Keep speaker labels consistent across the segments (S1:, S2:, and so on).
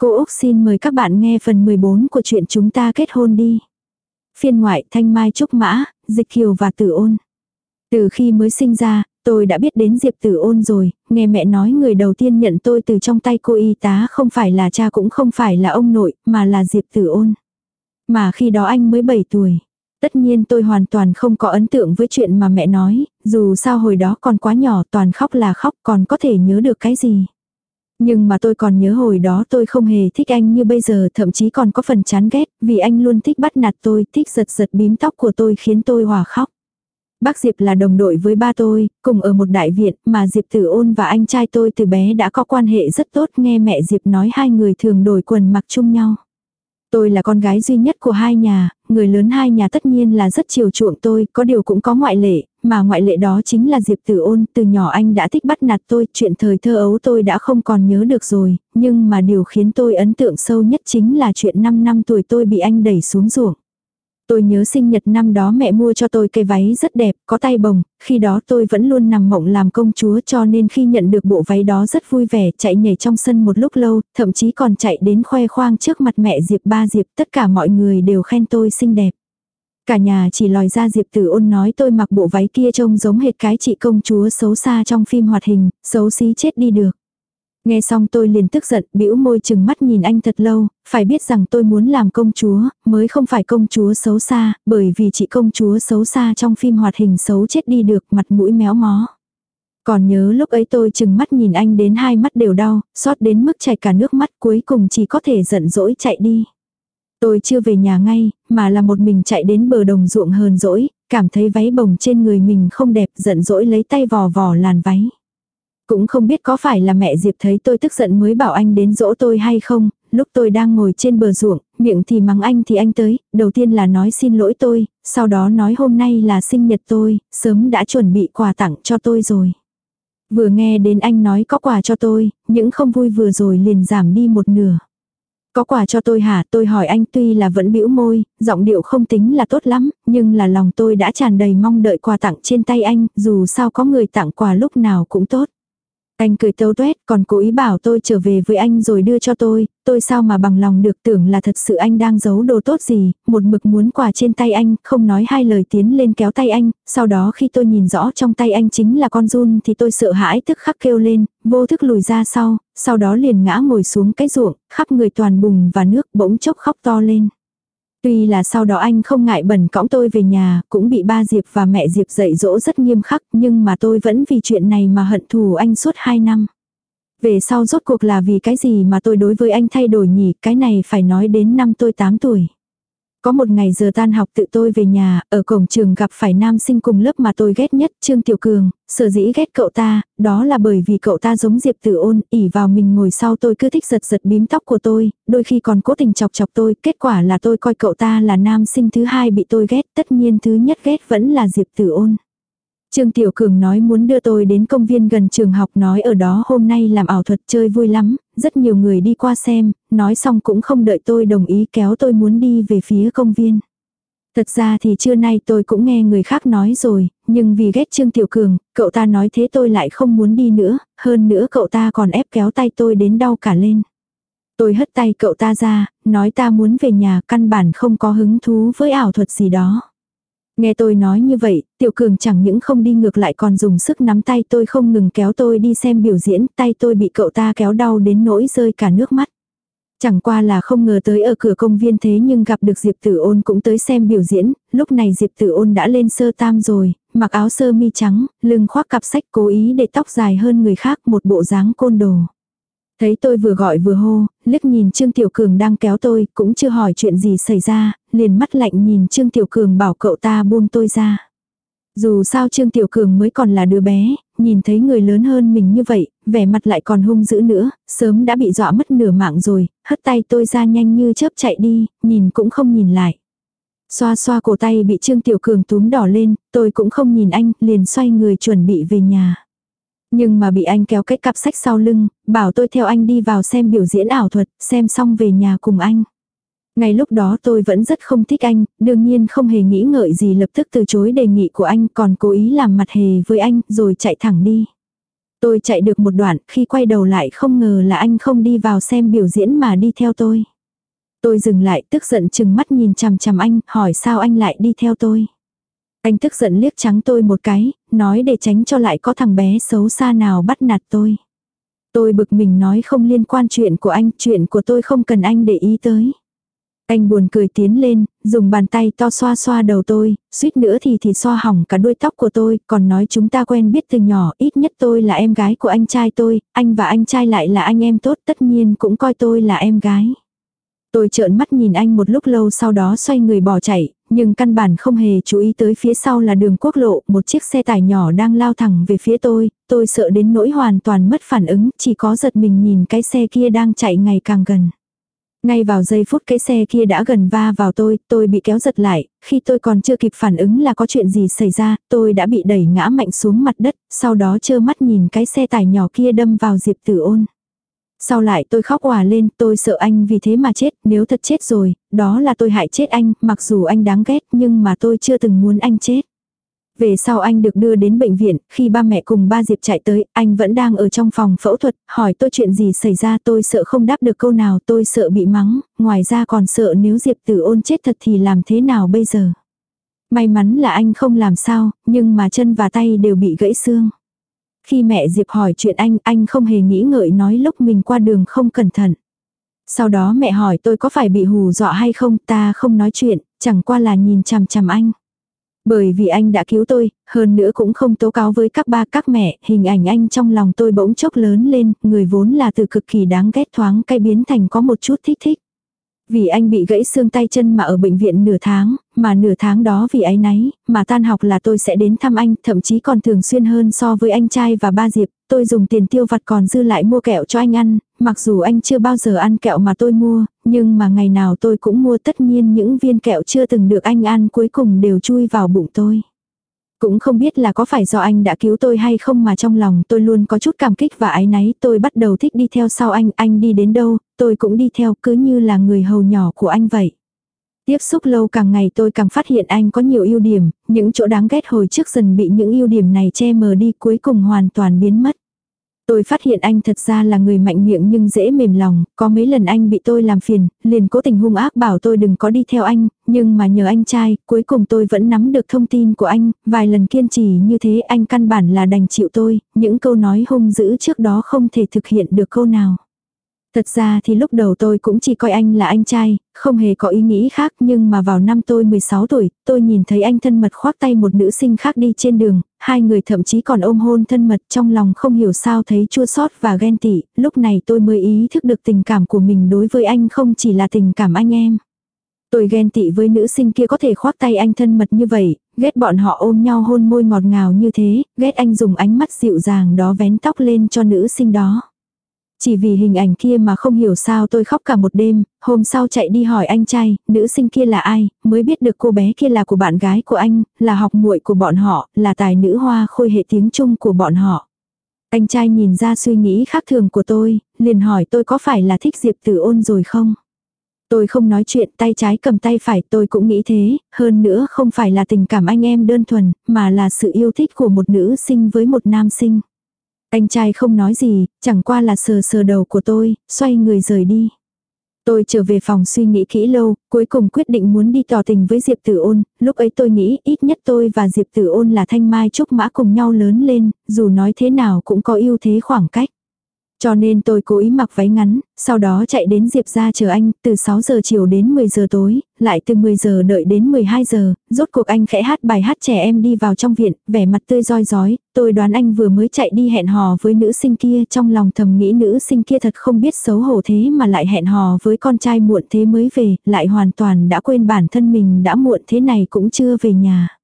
S1: Cô Úc xin mời các bạn nghe phần 14 của chuyện chúng ta kết hôn đi. Phiên ngoại Thanh Mai Trúc Mã, Dịch Kiều và Tử Ôn. Từ khi mới sinh ra, tôi đã biết đến Diệp Tử Ôn rồi, nghe mẹ nói người đầu tiên nhận tôi từ trong tay cô y tá không phải là cha cũng không phải là ông nội, mà là Diệp Tử Ôn. Mà khi đó anh mới 7 tuổi. Tất nhiên tôi hoàn toàn không có ấn tượng với chuyện mà mẹ nói, dù sao hồi đó còn quá nhỏ toàn khóc là khóc còn có thể nhớ được cái gì. Nhưng mà tôi còn nhớ hồi đó tôi không hề thích anh như bây giờ thậm chí còn có phần chán ghét vì anh luôn thích bắt nạt tôi, thích giật giật bím tóc của tôi khiến tôi hòa khóc. Bác Diệp là đồng đội với ba tôi, cùng ở một đại viện mà Diệp Tử Ôn và anh trai tôi từ bé đã có quan hệ rất tốt nghe mẹ Diệp nói hai người thường đổi quần mặc chung nhau. Tôi là con gái duy nhất của hai nhà, người lớn hai nhà tất nhiên là rất chiều chuộng tôi, có điều cũng có ngoại lệ, mà ngoại lệ đó chính là Diệp Tử Ôn, từ nhỏ anh đã thích bắt nạt tôi, chuyện thời thơ ấu tôi đã không còn nhớ được rồi, nhưng mà điều khiến tôi ấn tượng sâu nhất chính là chuyện 5 năm tuổi tôi bị anh đẩy xuống ruộng. Tôi nhớ sinh nhật năm đó mẹ mua cho tôi cây váy rất đẹp, có tay bồng, khi đó tôi vẫn luôn nằm mộng làm công chúa cho nên khi nhận được bộ váy đó rất vui vẻ, chạy nhảy trong sân một lúc lâu, thậm chí còn chạy đến khoe khoang trước mặt mẹ Diệp ba Diệp, tất cả mọi người đều khen tôi xinh đẹp. Cả nhà chỉ lòi ra Diệp Tử ôn nói tôi mặc bộ váy kia trông giống hệt cái chị công chúa xấu xa trong phim hoạt hình, xấu xí chết đi được. Nghe xong tôi liền tức giận, bĩu môi chừng mắt nhìn anh thật lâu, phải biết rằng tôi muốn làm công chúa, mới không phải công chúa xấu xa, bởi vì chị công chúa xấu xa trong phim hoạt hình xấu chết đi được, mặt mũi méo mó. Còn nhớ lúc ấy tôi chừng mắt nhìn anh đến hai mắt đều đau, xót đến mức chảy cả nước mắt cuối cùng chỉ có thể giận dỗi chạy đi. Tôi chưa về nhà ngay, mà là một mình chạy đến bờ đồng ruộng hờn dỗi, cảm thấy váy bồng trên người mình không đẹp giận dỗi lấy tay vò vò làn váy. Cũng không biết có phải là mẹ Diệp thấy tôi tức giận mới bảo anh đến dỗ tôi hay không, lúc tôi đang ngồi trên bờ ruộng, miệng thì mắng anh thì anh tới, đầu tiên là nói xin lỗi tôi, sau đó nói hôm nay là sinh nhật tôi, sớm đã chuẩn bị quà tặng cho tôi rồi. Vừa nghe đến anh nói có quà cho tôi, những không vui vừa rồi liền giảm đi một nửa. Có quà cho tôi hả? Tôi hỏi anh tuy là vẫn bĩu môi, giọng điệu không tính là tốt lắm, nhưng là lòng tôi đã tràn đầy mong đợi quà tặng trên tay anh, dù sao có người tặng quà lúc nào cũng tốt. Anh cười tâu tuét còn cố ý bảo tôi trở về với anh rồi đưa cho tôi, tôi sao mà bằng lòng được tưởng là thật sự anh đang giấu đồ tốt gì, một mực muốn quà trên tay anh, không nói hai lời tiến lên kéo tay anh, sau đó khi tôi nhìn rõ trong tay anh chính là con run thì tôi sợ hãi tức khắc kêu lên, vô thức lùi ra sau, sau đó liền ngã ngồi xuống cái ruộng, khắp người toàn bùn và nước bỗng chốc khóc to lên. Tuy là sau đó anh không ngại bẩn cõng tôi về nhà, cũng bị ba Diệp và mẹ Diệp dạy dỗ rất nghiêm khắc, nhưng mà tôi vẫn vì chuyện này mà hận thù anh suốt 2 năm. Về sau rốt cuộc là vì cái gì mà tôi đối với anh thay đổi nhỉ, cái này phải nói đến năm tôi 8 tuổi. Có một ngày giờ tan học tự tôi về nhà, ở cổng trường gặp phải nam sinh cùng lớp mà tôi ghét nhất, Trương Tiểu Cường, sở dĩ ghét cậu ta, đó là bởi vì cậu ta giống Diệp Tử ôn, ỉ vào mình ngồi sau tôi cứ thích giật giật bím tóc của tôi, đôi khi còn cố tình chọc chọc tôi, kết quả là tôi coi cậu ta là nam sinh thứ hai bị tôi ghét, tất nhiên thứ nhất ghét vẫn là Diệp Tử ôn. Trương Tiểu Cường nói muốn đưa tôi đến công viên gần trường học nói ở đó hôm nay làm ảo thuật chơi vui lắm, rất nhiều người đi qua xem, nói xong cũng không đợi tôi đồng ý kéo tôi muốn đi về phía công viên. Thật ra thì trưa nay tôi cũng nghe người khác nói rồi, nhưng vì ghét Trương Tiểu Cường, cậu ta nói thế tôi lại không muốn đi nữa, hơn nữa cậu ta còn ép kéo tay tôi đến đau cả lên. Tôi hất tay cậu ta ra, nói ta muốn về nhà căn bản không có hứng thú với ảo thuật gì đó. Nghe tôi nói như vậy, tiểu cường chẳng những không đi ngược lại còn dùng sức nắm tay tôi không ngừng kéo tôi đi xem biểu diễn, tay tôi bị cậu ta kéo đau đến nỗi rơi cả nước mắt. Chẳng qua là không ngờ tới ở cửa công viên thế nhưng gặp được Diệp Tử Ôn cũng tới xem biểu diễn, lúc này Diệp Tử Ôn đã lên sơ tam rồi, mặc áo sơ mi trắng, lưng khoác cặp sách cố ý để tóc dài hơn người khác một bộ dáng côn đồ. Thấy tôi vừa gọi vừa hô, liếc nhìn Trương Tiểu Cường đang kéo tôi, cũng chưa hỏi chuyện gì xảy ra, liền mắt lạnh nhìn Trương Tiểu Cường bảo cậu ta buông tôi ra. Dù sao Trương Tiểu Cường mới còn là đứa bé, nhìn thấy người lớn hơn mình như vậy, vẻ mặt lại còn hung dữ nữa, sớm đã bị dọa mất nửa mạng rồi, hất tay tôi ra nhanh như chớp chạy đi, nhìn cũng không nhìn lại. Xoa xoa cổ tay bị Trương Tiểu Cường túm đỏ lên, tôi cũng không nhìn anh, liền xoay người chuẩn bị về nhà. Nhưng mà bị anh kéo cái cặp sách sau lưng, bảo tôi theo anh đi vào xem biểu diễn ảo thuật, xem xong về nhà cùng anh. Ngay lúc đó tôi vẫn rất không thích anh, đương nhiên không hề nghĩ ngợi gì lập tức từ chối đề nghị của anh còn cố ý làm mặt hề với anh rồi chạy thẳng đi. Tôi chạy được một đoạn, khi quay đầu lại không ngờ là anh không đi vào xem biểu diễn mà đi theo tôi. Tôi dừng lại tức giận chừng mắt nhìn chằm chằm anh, hỏi sao anh lại đi theo tôi. Anh tức giận liếc trắng tôi một cái, nói để tránh cho lại có thằng bé xấu xa nào bắt nạt tôi. Tôi bực mình nói không liên quan chuyện của anh, chuyện của tôi không cần anh để ý tới. Anh buồn cười tiến lên, dùng bàn tay to xoa xoa đầu tôi, suýt nữa thì thì xoa hỏng cả đuôi tóc của tôi, còn nói chúng ta quen biết từ nhỏ, ít nhất tôi là em gái của anh trai tôi, anh và anh trai lại là anh em tốt tất nhiên cũng coi tôi là em gái. Tôi trợn mắt nhìn anh một lúc lâu sau đó xoay người bỏ chạy, nhưng căn bản không hề chú ý tới phía sau là đường quốc lộ, một chiếc xe tải nhỏ đang lao thẳng về phía tôi, tôi sợ đến nỗi hoàn toàn mất phản ứng, chỉ có giật mình nhìn cái xe kia đang chạy ngày càng gần. Ngay vào giây phút cái xe kia đã gần va vào tôi, tôi bị kéo giật lại, khi tôi còn chưa kịp phản ứng là có chuyện gì xảy ra, tôi đã bị đẩy ngã mạnh xuống mặt đất, sau đó trơ mắt nhìn cái xe tải nhỏ kia đâm vào Diệp Tử Ôn. Sau lại tôi khóc hòa lên, tôi sợ anh vì thế mà chết, nếu thật chết rồi, đó là tôi hại chết anh, mặc dù anh đáng ghét nhưng mà tôi chưa từng muốn anh chết. Về sau anh được đưa đến bệnh viện, khi ba mẹ cùng ba Diệp chạy tới, anh vẫn đang ở trong phòng phẫu thuật, hỏi tôi chuyện gì xảy ra tôi sợ không đáp được câu nào tôi sợ bị mắng, ngoài ra còn sợ nếu Diệp tử ôn chết thật thì làm thế nào bây giờ. May mắn là anh không làm sao, nhưng mà chân và tay đều bị gãy xương. Khi mẹ Diệp hỏi chuyện anh, anh không hề nghĩ ngợi nói lúc mình qua đường không cẩn thận. Sau đó mẹ hỏi tôi có phải bị hù dọa hay không, ta không nói chuyện, chẳng qua là nhìn chằm chằm anh. Bởi vì anh đã cứu tôi, hơn nữa cũng không tố cáo với các ba các mẹ, hình ảnh anh trong lòng tôi bỗng chốc lớn lên, người vốn là từ cực kỳ đáng ghét thoáng cay biến thành có một chút thích thích. Vì anh bị gãy xương tay chân mà ở bệnh viện nửa tháng, mà nửa tháng đó vì ấy nấy, mà tan học là tôi sẽ đến thăm anh, thậm chí còn thường xuyên hơn so với anh trai và ba Diệp, tôi dùng tiền tiêu vặt còn dư lại mua kẹo cho anh ăn, mặc dù anh chưa bao giờ ăn kẹo mà tôi mua, nhưng mà ngày nào tôi cũng mua tất nhiên những viên kẹo chưa từng được anh ăn cuối cùng đều chui vào bụng tôi. Cũng không biết là có phải do anh đã cứu tôi hay không mà trong lòng tôi luôn có chút cảm kích và ái náy tôi bắt đầu thích đi theo sau anh, anh đi đến đâu, tôi cũng đi theo cứ như là người hầu nhỏ của anh vậy. Tiếp xúc lâu càng ngày tôi càng phát hiện anh có nhiều ưu điểm, những chỗ đáng ghét hồi trước dần bị những ưu điểm này che mờ đi cuối cùng hoàn toàn biến mất. Tôi phát hiện anh thật ra là người mạnh miệng nhưng dễ mềm lòng, có mấy lần anh bị tôi làm phiền, liền cố tình hung ác bảo tôi đừng có đi theo anh, nhưng mà nhờ anh trai, cuối cùng tôi vẫn nắm được thông tin của anh, vài lần kiên trì như thế anh căn bản là đành chịu tôi, những câu nói hung dữ trước đó không thể thực hiện được câu nào. Thật ra thì lúc đầu tôi cũng chỉ coi anh là anh trai, không hề có ý nghĩ khác nhưng mà vào năm tôi 16 tuổi, tôi nhìn thấy anh thân mật khoác tay một nữ sinh khác đi trên đường, hai người thậm chí còn ôm hôn thân mật trong lòng không hiểu sao thấy chua xót và ghen tị, lúc này tôi mới ý thức được tình cảm của mình đối với anh không chỉ là tình cảm anh em. Tôi ghen tị với nữ sinh kia có thể khoác tay anh thân mật như vậy, ghét bọn họ ôm nhau hôn môi ngọt ngào như thế, ghét anh dùng ánh mắt dịu dàng đó vén tóc lên cho nữ sinh đó. Chỉ vì hình ảnh kia mà không hiểu sao tôi khóc cả một đêm, hôm sau chạy đi hỏi anh trai, nữ sinh kia là ai, mới biết được cô bé kia là của bạn gái của anh, là học muội của bọn họ, là tài nữ hoa khôi hệ tiếng Trung của bọn họ. Anh trai nhìn ra suy nghĩ khác thường của tôi, liền hỏi tôi có phải là thích Diệp Tử ôn rồi không? Tôi không nói chuyện tay trái cầm tay phải tôi cũng nghĩ thế, hơn nữa không phải là tình cảm anh em đơn thuần, mà là sự yêu thích của một nữ sinh với một nam sinh. Anh trai không nói gì, chẳng qua là sờ sờ đầu của tôi, xoay người rời đi. Tôi trở về phòng suy nghĩ kỹ lâu, cuối cùng quyết định muốn đi tỏ tình với Diệp Tử Ôn, lúc ấy tôi nghĩ ít nhất tôi và Diệp Tử Ôn là thanh mai trúc mã cùng nhau lớn lên, dù nói thế nào cũng có ưu thế khoảng cách. Cho nên tôi cố ý mặc váy ngắn, sau đó chạy đến Diệp ra chờ anh, từ 6 giờ chiều đến 10 giờ tối, lại từ 10 giờ đợi đến 12 giờ, rốt cuộc anh khẽ hát bài hát trẻ em đi vào trong viện, vẻ mặt tươi roi rói, tôi đoán anh vừa mới chạy đi hẹn hò với nữ sinh kia, trong lòng thầm nghĩ nữ sinh kia thật không biết xấu hổ thế mà lại hẹn hò với con trai muộn thế mới về, lại hoàn toàn đã quên bản thân mình đã muộn thế này cũng chưa về nhà.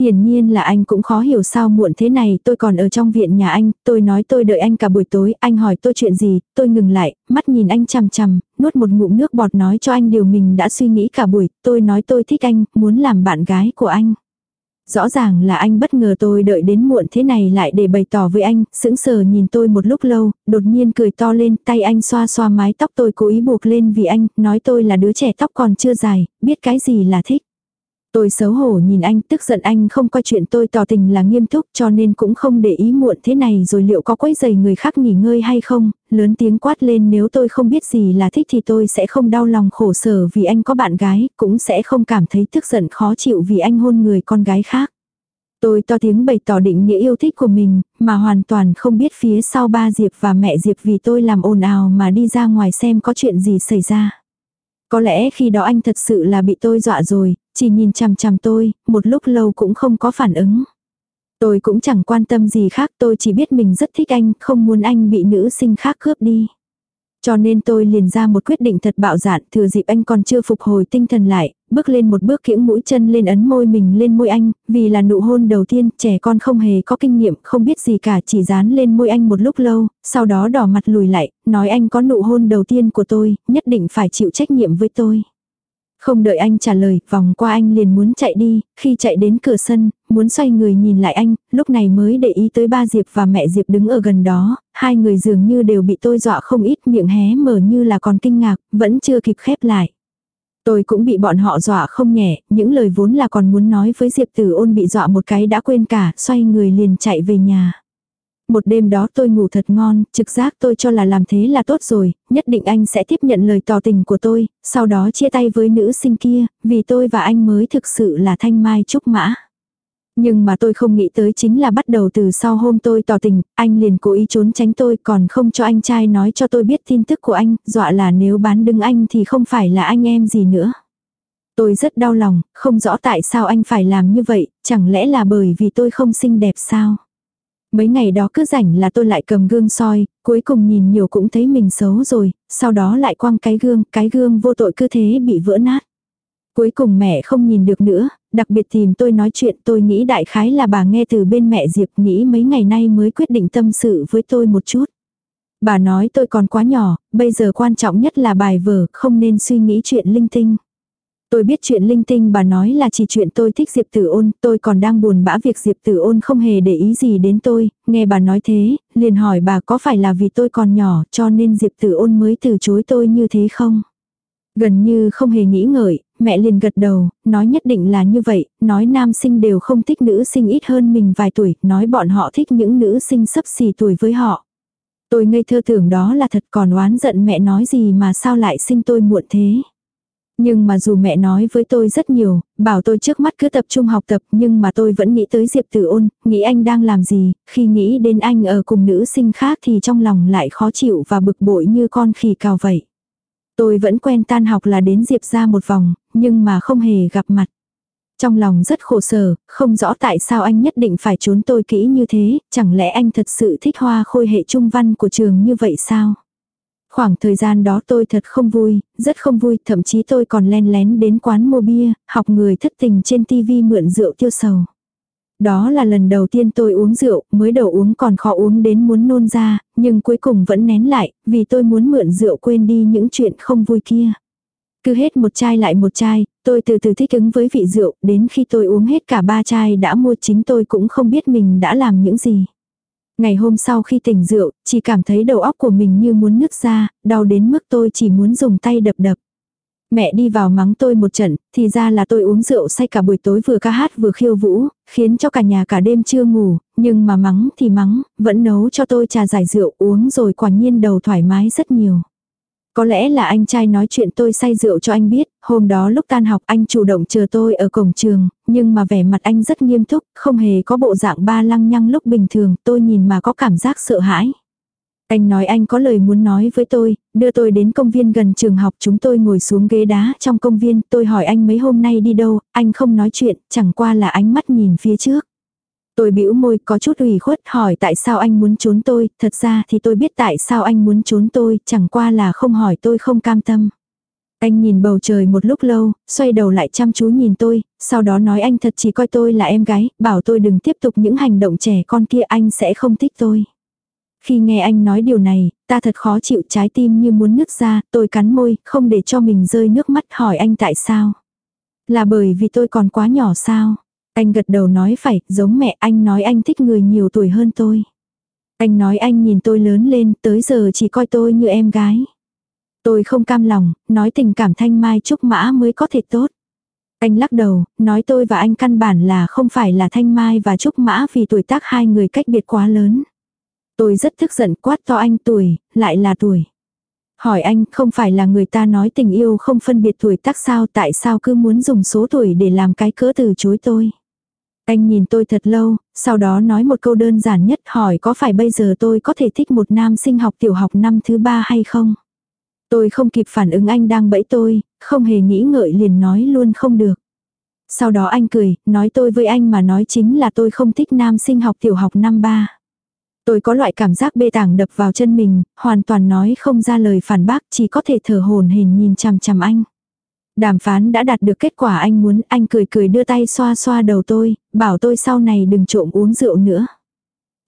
S1: Hiển nhiên là anh cũng khó hiểu sao muộn thế này, tôi còn ở trong viện nhà anh, tôi nói tôi đợi anh cả buổi tối, anh hỏi tôi chuyện gì, tôi ngừng lại, mắt nhìn anh chằm chằm, nuốt một ngụm nước bọt nói cho anh điều mình đã suy nghĩ cả buổi, tôi nói tôi thích anh, muốn làm bạn gái của anh. Rõ ràng là anh bất ngờ tôi đợi đến muộn thế này lại để bày tỏ với anh, sững sờ nhìn tôi một lúc lâu, đột nhiên cười to lên, tay anh xoa xoa mái tóc tôi cố ý buộc lên vì anh, nói tôi là đứa trẻ tóc còn chưa dài, biết cái gì là thích. Tôi xấu hổ nhìn anh, tức giận anh không coi chuyện tôi tỏ tình là nghiêm túc cho nên cũng không để ý muộn thế này rồi liệu có quấy giày người khác nghỉ ngơi hay không, lớn tiếng quát lên nếu tôi không biết gì là thích thì tôi sẽ không đau lòng khổ sở vì anh có bạn gái, cũng sẽ không cảm thấy tức giận khó chịu vì anh hôn người con gái khác. Tôi to tiếng bày tỏ định nghĩa yêu thích của mình, mà hoàn toàn không biết phía sau ba Diệp và mẹ Diệp vì tôi làm ồn ào mà đi ra ngoài xem có chuyện gì xảy ra. Có lẽ khi đó anh thật sự là bị tôi dọa rồi, chỉ nhìn chằm chằm tôi, một lúc lâu cũng không có phản ứng. Tôi cũng chẳng quan tâm gì khác, tôi chỉ biết mình rất thích anh, không muốn anh bị nữ sinh khác cướp đi. Cho nên tôi liền ra một quyết định thật bạo dạn, thừa dịp anh còn chưa phục hồi tinh thần lại, bước lên một bước kiễng mũi chân lên ấn môi mình lên môi anh, vì là nụ hôn đầu tiên, trẻ con không hề có kinh nghiệm, không biết gì cả, chỉ dán lên môi anh một lúc lâu, sau đó đỏ mặt lùi lại, nói anh có nụ hôn đầu tiên của tôi, nhất định phải chịu trách nhiệm với tôi. Không đợi anh trả lời, vòng qua anh liền muốn chạy đi, khi chạy đến cửa sân, muốn xoay người nhìn lại anh, lúc này mới để ý tới ba Diệp và mẹ Diệp đứng ở gần đó, hai người dường như đều bị tôi dọa không ít miệng hé mở như là còn kinh ngạc, vẫn chưa kịp khép lại. Tôi cũng bị bọn họ dọa không nhẹ, những lời vốn là còn muốn nói với Diệp Tử ôn bị dọa một cái đã quên cả, xoay người liền chạy về nhà. Một đêm đó tôi ngủ thật ngon, trực giác tôi cho là làm thế là tốt rồi, nhất định anh sẽ tiếp nhận lời tỏ tình của tôi, sau đó chia tay với nữ sinh kia, vì tôi và anh mới thực sự là thanh mai trúc mã. Nhưng mà tôi không nghĩ tới chính là bắt đầu từ sau hôm tôi tỏ tình, anh liền cố ý trốn tránh tôi còn không cho anh trai nói cho tôi biết tin tức của anh, dọa là nếu bán đứng anh thì không phải là anh em gì nữa. Tôi rất đau lòng, không rõ tại sao anh phải làm như vậy, chẳng lẽ là bởi vì tôi không xinh đẹp sao? Mấy ngày đó cứ rảnh là tôi lại cầm gương soi, cuối cùng nhìn nhiều cũng thấy mình xấu rồi, sau đó lại quăng cái gương, cái gương vô tội cứ thế bị vỡ nát. Cuối cùng mẹ không nhìn được nữa, đặc biệt tìm tôi nói chuyện tôi nghĩ đại khái là bà nghe từ bên mẹ Diệp nghĩ mấy ngày nay mới quyết định tâm sự với tôi một chút. Bà nói tôi còn quá nhỏ, bây giờ quan trọng nhất là bài vở, không nên suy nghĩ chuyện linh tinh. Tôi biết chuyện linh tinh bà nói là chỉ chuyện tôi thích Diệp Tử ôn, tôi còn đang buồn bã việc Diệp Tử ôn không hề để ý gì đến tôi, nghe bà nói thế, liền hỏi bà có phải là vì tôi còn nhỏ cho nên Diệp Tử ôn mới từ chối tôi như thế không? Gần như không hề nghĩ ngợi, mẹ liền gật đầu, nói nhất định là như vậy, nói nam sinh đều không thích nữ sinh ít hơn mình vài tuổi, nói bọn họ thích những nữ sinh sấp xì tuổi với họ. Tôi ngây thơ tưởng đó là thật còn oán giận mẹ nói gì mà sao lại sinh tôi muộn thế. Nhưng mà dù mẹ nói với tôi rất nhiều, bảo tôi trước mắt cứ tập trung học tập nhưng mà tôi vẫn nghĩ tới Diệp Tử ôn, nghĩ anh đang làm gì, khi nghĩ đến anh ở cùng nữ sinh khác thì trong lòng lại khó chịu và bực bội như con khỉ cào vậy. Tôi vẫn quen tan học là đến Diệp ra một vòng, nhưng mà không hề gặp mặt. Trong lòng rất khổ sở, không rõ tại sao anh nhất định phải trốn tôi kỹ như thế, chẳng lẽ anh thật sự thích hoa khôi hệ trung văn của trường như vậy sao? Khoảng thời gian đó tôi thật không vui, rất không vui, thậm chí tôi còn len lén đến quán mua bia, học người thất tình trên tivi mượn rượu tiêu sầu. Đó là lần đầu tiên tôi uống rượu, mới đầu uống còn khó uống đến muốn nôn ra, nhưng cuối cùng vẫn nén lại, vì tôi muốn mượn rượu quên đi những chuyện không vui kia. Cứ hết một chai lại một chai, tôi từ từ thích ứng với vị rượu, đến khi tôi uống hết cả ba chai đã mua chính tôi cũng không biết mình đã làm những gì. Ngày hôm sau khi tỉnh rượu, chỉ cảm thấy đầu óc của mình như muốn nứt ra, đau đến mức tôi chỉ muốn dùng tay đập đập. Mẹ đi vào mắng tôi một trận, thì ra là tôi uống rượu say cả buổi tối vừa ca hát vừa khiêu vũ, khiến cho cả nhà cả đêm chưa ngủ, nhưng mà mắng thì mắng, vẫn nấu cho tôi trà giải rượu uống rồi quả nhiên đầu thoải mái rất nhiều. Có lẽ là anh trai nói chuyện tôi say rượu cho anh biết, hôm đó lúc tan học anh chủ động chờ tôi ở cổng trường, nhưng mà vẻ mặt anh rất nghiêm túc, không hề có bộ dạng ba lăng nhăng lúc bình thường, tôi nhìn mà có cảm giác sợ hãi. Anh nói anh có lời muốn nói với tôi, đưa tôi đến công viên gần trường học chúng tôi ngồi xuống ghế đá trong công viên, tôi hỏi anh mấy hôm nay đi đâu, anh không nói chuyện, chẳng qua là ánh mắt nhìn phía trước. Tôi bĩu môi có chút ủy khuất hỏi tại sao anh muốn trốn tôi, thật ra thì tôi biết tại sao anh muốn trốn tôi, chẳng qua là không hỏi tôi không cam tâm. Anh nhìn bầu trời một lúc lâu, xoay đầu lại chăm chú nhìn tôi, sau đó nói anh thật chỉ coi tôi là em gái, bảo tôi đừng tiếp tục những hành động trẻ con kia anh sẽ không thích tôi. Khi nghe anh nói điều này, ta thật khó chịu trái tim như muốn nứt ra, tôi cắn môi, không để cho mình rơi nước mắt hỏi anh tại sao. Là bởi vì tôi còn quá nhỏ sao? Anh gật đầu nói phải, giống mẹ anh nói anh thích người nhiều tuổi hơn tôi. Anh nói anh nhìn tôi lớn lên, tới giờ chỉ coi tôi như em gái. Tôi không cam lòng, nói tình cảm thanh mai trúc mã mới có thể tốt. Anh lắc đầu, nói tôi và anh căn bản là không phải là Thanh Mai và Trúc Mã vì tuổi tác hai người cách biệt quá lớn. Tôi rất tức giận quát to anh tuổi, lại là tuổi. Hỏi anh không phải là người ta nói tình yêu không phân biệt tuổi tác sao tại sao cứ muốn dùng số tuổi để làm cái cớ từ chối tôi. Anh nhìn tôi thật lâu, sau đó nói một câu đơn giản nhất hỏi có phải bây giờ tôi có thể thích một nam sinh học tiểu học năm thứ ba hay không. Tôi không kịp phản ứng anh đang bẫy tôi, không hề nghĩ ngợi liền nói luôn không được. Sau đó anh cười, nói tôi với anh mà nói chính là tôi không thích nam sinh học tiểu học năm ba. Tôi có loại cảm giác bê tảng đập vào chân mình, hoàn toàn nói không ra lời phản bác, chỉ có thể thở hồn hển nhìn chằm chằm anh. Đàm phán đã đạt được kết quả anh muốn, anh cười cười đưa tay xoa xoa đầu tôi, bảo tôi sau này đừng trộm uống rượu nữa.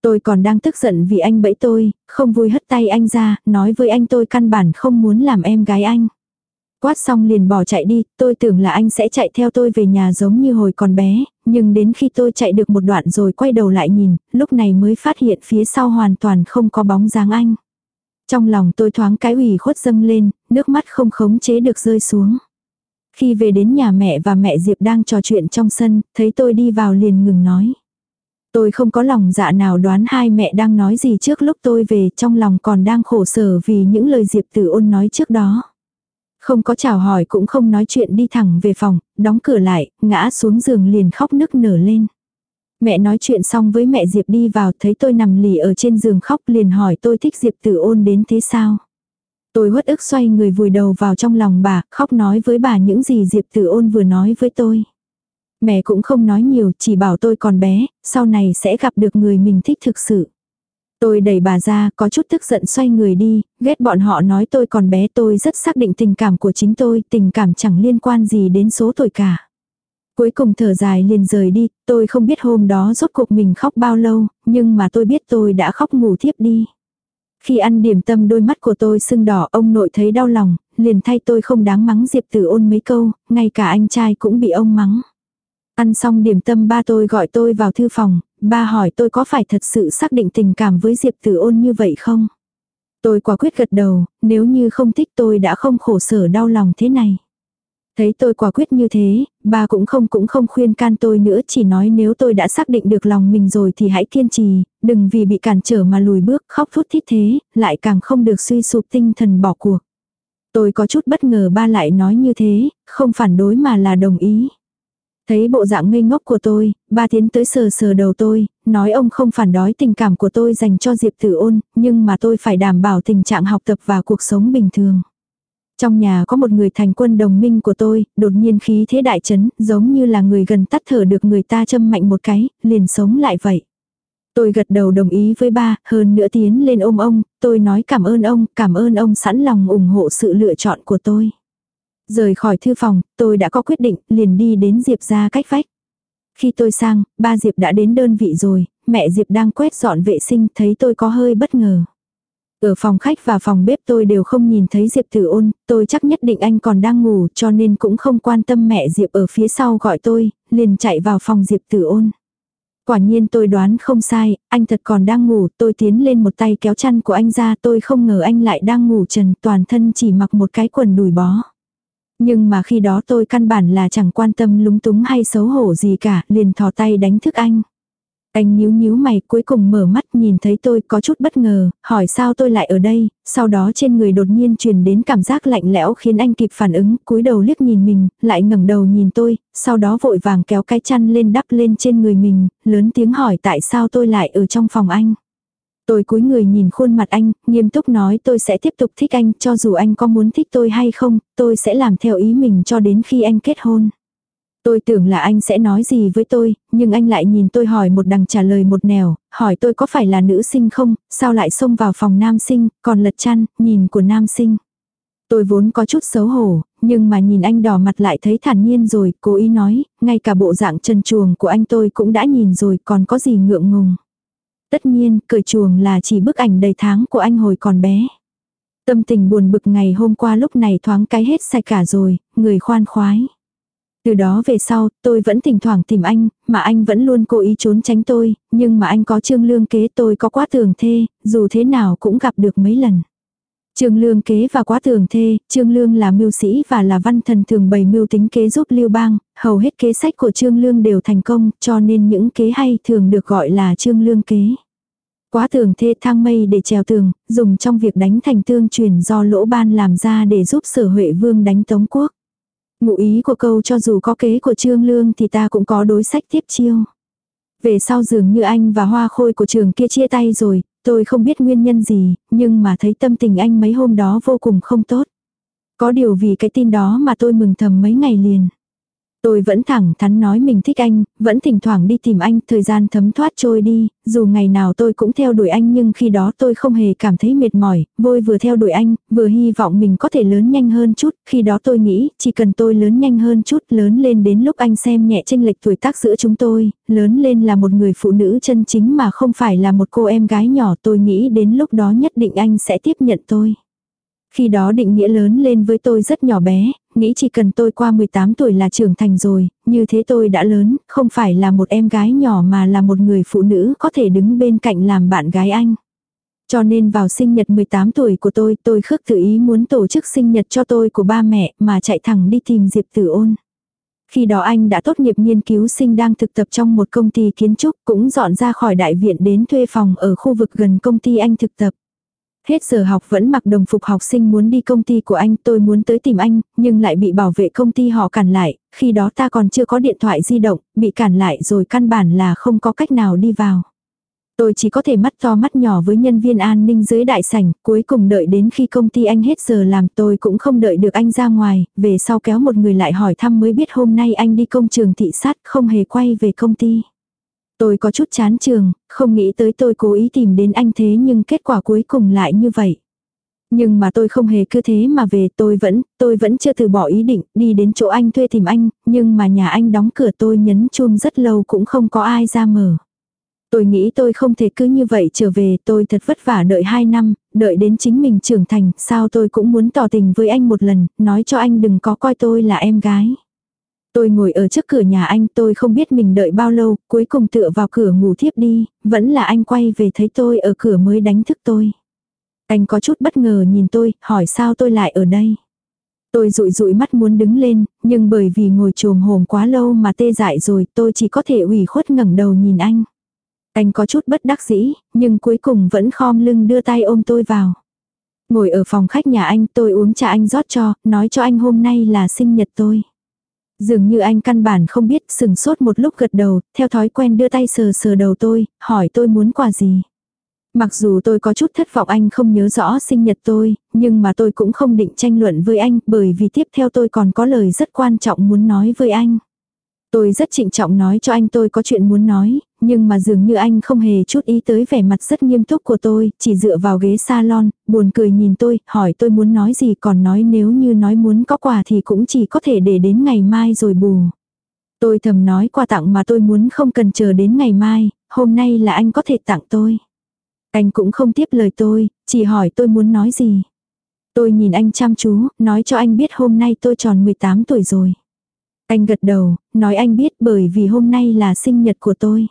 S1: Tôi còn đang tức giận vì anh bẫy tôi, không vui hất tay anh ra, nói với anh tôi căn bản không muốn làm em gái anh. Quát xong liền bỏ chạy đi, tôi tưởng là anh sẽ chạy theo tôi về nhà giống như hồi còn bé, nhưng đến khi tôi chạy được một đoạn rồi quay đầu lại nhìn, lúc này mới phát hiện phía sau hoàn toàn không có bóng dáng anh. Trong lòng tôi thoáng cái ủy khuất dâng lên, nước mắt không khống chế được rơi xuống. Khi về đến nhà mẹ và mẹ Diệp đang trò chuyện trong sân, thấy tôi đi vào liền ngừng nói. Tôi không có lòng dạ nào đoán hai mẹ đang nói gì trước lúc tôi về trong lòng còn đang khổ sở vì những lời Diệp Tử ôn nói trước đó. Không có chào hỏi cũng không nói chuyện đi thẳng về phòng, đóng cửa lại, ngã xuống giường liền khóc nức nở lên. Mẹ nói chuyện xong với mẹ Diệp đi vào thấy tôi nằm lì ở trên giường khóc liền hỏi tôi thích Diệp Tử ôn đến thế sao. Tôi uất ức xoay người vùi đầu vào trong lòng bà, khóc nói với bà những gì Diệp Tử ôn vừa nói với tôi. Mẹ cũng không nói nhiều, chỉ bảo tôi còn bé, sau này sẽ gặp được người mình thích thực sự. Tôi đẩy bà ra, có chút tức giận xoay người đi, ghét bọn họ nói tôi còn bé tôi rất xác định tình cảm của chính tôi, tình cảm chẳng liên quan gì đến số tuổi cả. Cuối cùng thở dài liền rời đi, tôi không biết hôm đó rốt cuộc mình khóc bao lâu, nhưng mà tôi biết tôi đã khóc ngủ thiếp đi. Khi ăn điểm tâm đôi mắt của tôi sưng đỏ ông nội thấy đau lòng, liền thay tôi không đáng mắng Diệp Tử ôn mấy câu, ngay cả anh trai cũng bị ông mắng. Ăn xong điểm tâm ba tôi gọi tôi vào thư phòng, ba hỏi tôi có phải thật sự xác định tình cảm với Diệp Tử ôn như vậy không? Tôi quả quyết gật đầu, nếu như không thích tôi đã không khổ sở đau lòng thế này. Thấy tôi quả quyết như thế, ba cũng không cũng không khuyên can tôi nữa chỉ nói nếu tôi đã xác định được lòng mình rồi thì hãy kiên trì, đừng vì bị cản trở mà lùi bước khóc thút thít thế, lại càng không được suy sụp tinh thần bỏ cuộc. Tôi có chút bất ngờ ba lại nói như thế, không phản đối mà là đồng ý. Thấy bộ dạng ngây ngốc của tôi, ba tiến tới sờ sờ đầu tôi, nói ông không phản đối tình cảm của tôi dành cho Diệp Tử ôn, nhưng mà tôi phải đảm bảo tình trạng học tập và cuộc sống bình thường. Trong nhà có một người thành quân đồng minh của tôi, đột nhiên khí thế đại chấn, giống như là người gần tắt thở được người ta châm mạnh một cái, liền sống lại vậy. Tôi gật đầu đồng ý với ba, hơn nữa tiến lên ôm ông, tôi nói cảm ơn ông, cảm ơn ông sẵn lòng ủng hộ sự lựa chọn của tôi. Rời khỏi thư phòng, tôi đã có quyết định, liền đi đến Diệp ra cách vách. Khi tôi sang, ba Diệp đã đến đơn vị rồi, mẹ Diệp đang quét dọn vệ sinh thấy tôi có hơi bất ngờ. Ở phòng khách và phòng bếp tôi đều không nhìn thấy Diệp Tử ôn, tôi chắc nhất định anh còn đang ngủ cho nên cũng không quan tâm mẹ Diệp ở phía sau gọi tôi, liền chạy vào phòng Diệp Tử ôn. Quả nhiên tôi đoán không sai, anh thật còn đang ngủ, tôi tiến lên một tay kéo chăn của anh ra tôi không ngờ anh lại đang ngủ trần toàn thân chỉ mặc một cái quần đùi bó. Nhưng mà khi đó tôi căn bản là chẳng quan tâm lúng túng hay xấu hổ gì cả, liền thò tay đánh thức anh. Anh nhíu nhíu mày cuối cùng mở mắt nhìn thấy tôi có chút bất ngờ, hỏi sao tôi lại ở đây, sau đó trên người đột nhiên truyền đến cảm giác lạnh lẽo khiến anh kịp phản ứng, cúi đầu liếc nhìn mình, lại ngẩng đầu nhìn tôi, sau đó vội vàng kéo cái chăn lên đắp lên trên người mình, lớn tiếng hỏi tại sao tôi lại ở trong phòng anh. Tôi cúi người nhìn khuôn mặt anh, nghiêm túc nói tôi sẽ tiếp tục thích anh cho dù anh có muốn thích tôi hay không, tôi sẽ làm theo ý mình cho đến khi anh kết hôn. Tôi tưởng là anh sẽ nói gì với tôi, nhưng anh lại nhìn tôi hỏi một đằng trả lời một nẻo, hỏi tôi có phải là nữ sinh không, sao lại xông vào phòng nam sinh, còn lật chăn, nhìn của nam sinh. Tôi vốn có chút xấu hổ, nhưng mà nhìn anh đỏ mặt lại thấy thản nhiên rồi, cố ý nói, ngay cả bộ dạng chân chuồng của anh tôi cũng đã nhìn rồi, còn có gì ngượng ngùng. Tất nhiên, cởi chuồng là chỉ bức ảnh đầy tháng của anh hồi còn bé. Tâm tình buồn bực ngày hôm qua lúc này thoáng cái hết sạch cả rồi, người khoan khoái. Từ đó về sau, tôi vẫn thỉnh thoảng tìm anh, mà anh vẫn luôn cố ý trốn tránh tôi, nhưng mà anh có trương lương kế tôi có quá thường thê, dù thế nào cũng gặp được mấy lần. Trương Lương kế và quá thường thê, Trương Lương là mưu sĩ và là văn thần thường bày mưu tính kế giúp Lưu Bang, hầu hết kế sách của Trương Lương đều thành công, cho nên những kế hay thường được gọi là Trương Lương kế. Quá thường thê thang mây để trèo tường, dùng trong việc đánh thành tương truyền do lỗ ban làm ra để giúp sở Huệ Vương đánh Tống Quốc. Ngụ ý của câu cho dù có kế của Trương Lương thì ta cũng có đối sách tiếp chiêu. Về sau dường như anh và hoa khôi của trường kia chia tay rồi, tôi không biết nguyên nhân gì, nhưng mà thấy tâm tình anh mấy hôm đó vô cùng không tốt. Có điều vì cái tin đó mà tôi mừng thầm mấy ngày liền. Tôi vẫn thẳng thắn nói mình thích anh, vẫn thỉnh thoảng đi tìm anh, thời gian thấm thoát trôi đi, dù ngày nào tôi cũng theo đuổi anh nhưng khi đó tôi không hề cảm thấy mệt mỏi, vôi vừa theo đuổi anh, vừa hy vọng mình có thể lớn nhanh hơn chút, khi đó tôi nghĩ, chỉ cần tôi lớn nhanh hơn chút, lớn lên đến lúc anh xem nhẹ tranh lệch tuổi tác giữa chúng tôi, lớn lên là một người phụ nữ chân chính mà không phải là một cô em gái nhỏ tôi nghĩ đến lúc đó nhất định anh sẽ tiếp nhận tôi. Khi đó định nghĩa lớn lên với tôi rất nhỏ bé, nghĩ chỉ cần tôi qua 18 tuổi là trưởng thành rồi, như thế tôi đã lớn, không phải là một em gái nhỏ mà là một người phụ nữ có thể đứng bên cạnh làm bạn gái anh. Cho nên vào sinh nhật 18 tuổi của tôi, tôi khước tự ý muốn tổ chức sinh nhật cho tôi của ba mẹ mà chạy thẳng đi tìm Diệp Tử Ôn. Khi đó anh đã tốt nghiệp nghiên cứu sinh đang thực tập trong một công ty kiến trúc cũng dọn ra khỏi đại viện đến thuê phòng ở khu vực gần công ty anh thực tập. Hết giờ học vẫn mặc đồng phục học sinh muốn đi công ty của anh, tôi muốn tới tìm anh, nhưng lại bị bảo vệ công ty họ cản lại, khi đó ta còn chưa có điện thoại di động, bị cản lại rồi căn bản là không có cách nào đi vào. Tôi chỉ có thể mắt to mắt nhỏ với nhân viên an ninh dưới đại sảnh, cuối cùng đợi đến khi công ty anh hết giờ làm tôi cũng không đợi được anh ra ngoài, về sau kéo một người lại hỏi thăm mới biết hôm nay anh đi công trường thị sát không hề quay về công ty. Tôi có chút chán trường, không nghĩ tới tôi cố ý tìm đến anh thế nhưng kết quả cuối cùng lại như vậy. Nhưng mà tôi không hề cứ thế mà về tôi vẫn, tôi vẫn chưa từ bỏ ý định đi đến chỗ anh thuê tìm anh, nhưng mà nhà anh đóng cửa tôi nhấn chuông rất lâu cũng không có ai ra mở. Tôi nghĩ tôi không thể cứ như vậy trở về, tôi thật vất vả đợi 2 năm, đợi đến chính mình trưởng thành, sao tôi cũng muốn tỏ tình với anh một lần, nói cho anh đừng có coi tôi là em gái. Tôi ngồi ở trước cửa nhà anh tôi không biết mình đợi bao lâu, cuối cùng tựa vào cửa ngủ thiếp đi, vẫn là anh quay về thấy tôi ở cửa mới đánh thức tôi. Anh có chút bất ngờ nhìn tôi, hỏi sao tôi lại ở đây. Tôi rụi rụi mắt muốn đứng lên, nhưng bởi vì ngồi trồm hồn quá lâu mà tê dại rồi tôi chỉ có thể ủy khuất ngẩng đầu nhìn anh. Anh có chút bất đắc dĩ, nhưng cuối cùng vẫn khom lưng đưa tay ôm tôi vào. Ngồi ở phòng khách nhà anh tôi uống trà anh rót cho, nói cho anh hôm nay là sinh nhật tôi. Dường như anh căn bản không biết sừng sốt một lúc gật đầu, theo thói quen đưa tay sờ sờ đầu tôi, hỏi tôi muốn quà gì. Mặc dù tôi có chút thất vọng anh không nhớ rõ sinh nhật tôi, nhưng mà tôi cũng không định tranh luận với anh bởi vì tiếp theo tôi còn có lời rất quan trọng muốn nói với anh. Tôi rất trịnh trọng nói cho anh tôi có chuyện muốn nói, nhưng mà dường như anh không hề chút ý tới vẻ mặt rất nghiêm túc của tôi, chỉ dựa vào ghế salon, buồn cười nhìn tôi, hỏi tôi muốn nói gì còn nói nếu như nói muốn có quà thì cũng chỉ có thể để đến ngày mai rồi bù. Tôi thầm nói quà tặng mà tôi muốn không cần chờ đến ngày mai, hôm nay là anh có thể tặng tôi. Anh cũng không tiếp lời tôi, chỉ hỏi tôi muốn nói gì. Tôi nhìn anh chăm chú, nói cho anh biết hôm nay tôi tròn 18 tuổi rồi. Anh gật đầu, nói anh biết bởi vì hôm nay là sinh nhật của tôi.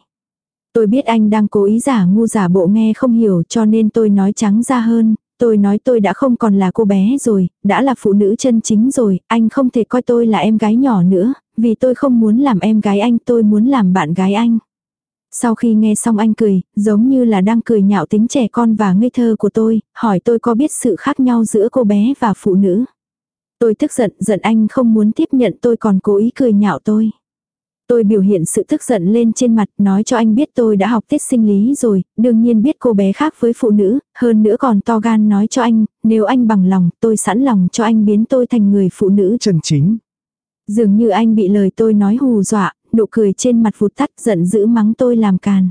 S1: Tôi biết anh đang cố ý giả ngu giả bộ nghe không hiểu cho nên tôi nói trắng ra hơn, tôi nói tôi đã không còn là cô bé rồi, đã là phụ nữ chân chính rồi, anh không thể coi tôi là em gái nhỏ nữa, vì tôi không muốn làm em gái anh, tôi muốn làm bạn gái anh. Sau khi nghe xong anh cười, giống như là đang cười nhạo tính trẻ con và ngây thơ của tôi, hỏi tôi có biết sự khác nhau giữa cô bé và phụ nữ. Tôi tức giận, giận anh không muốn tiếp nhận tôi còn cố ý cười nhạo tôi. Tôi biểu hiện sự tức giận lên trên mặt, nói cho anh biết tôi đã học tiết sinh lý rồi, đương nhiên biết cô bé khác với phụ nữ, hơn nữa còn to gan nói cho anh, nếu anh bằng lòng, tôi sẵn lòng cho anh biến tôi thành người phụ nữ
S2: chân chính.
S1: Dường như anh bị lời tôi nói hù dọa, nụ cười trên mặt vụt tắt giận dữ mắng tôi làm càn.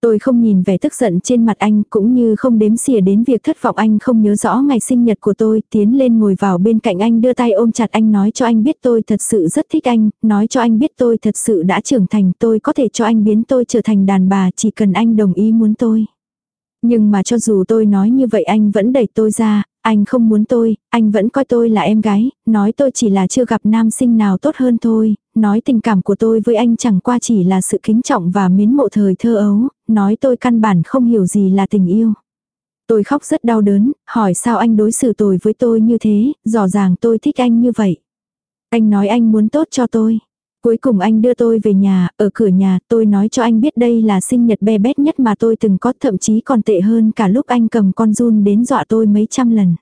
S1: Tôi không nhìn vẻ tức giận trên mặt anh cũng như không đếm xỉa đến việc thất vọng anh không nhớ rõ ngày sinh nhật của tôi, tiến lên ngồi vào bên cạnh anh đưa tay ôm chặt anh nói cho anh biết tôi thật sự rất thích anh, nói cho anh biết tôi thật sự đã trưởng thành tôi có thể cho anh biến tôi trở thành đàn bà chỉ cần anh đồng ý muốn tôi. Nhưng mà cho dù tôi nói như vậy anh vẫn đẩy tôi ra, anh không muốn tôi, anh vẫn coi tôi là em gái, nói tôi chỉ là chưa gặp nam sinh nào tốt hơn thôi, nói tình cảm của tôi với anh chẳng qua chỉ là sự kính trọng và mến mộ thời thơ ấu, nói tôi căn bản không hiểu gì là tình yêu. Tôi khóc rất đau đớn, hỏi sao anh đối xử tồi với tôi như thế, rõ ràng tôi thích anh như vậy. Anh nói anh muốn tốt cho tôi. Cuối cùng anh đưa tôi về nhà, ở cửa nhà tôi nói cho anh biết đây là sinh nhật bé bét nhất mà tôi từng có thậm chí còn tệ hơn cả lúc anh cầm con run đến dọa tôi mấy trăm lần.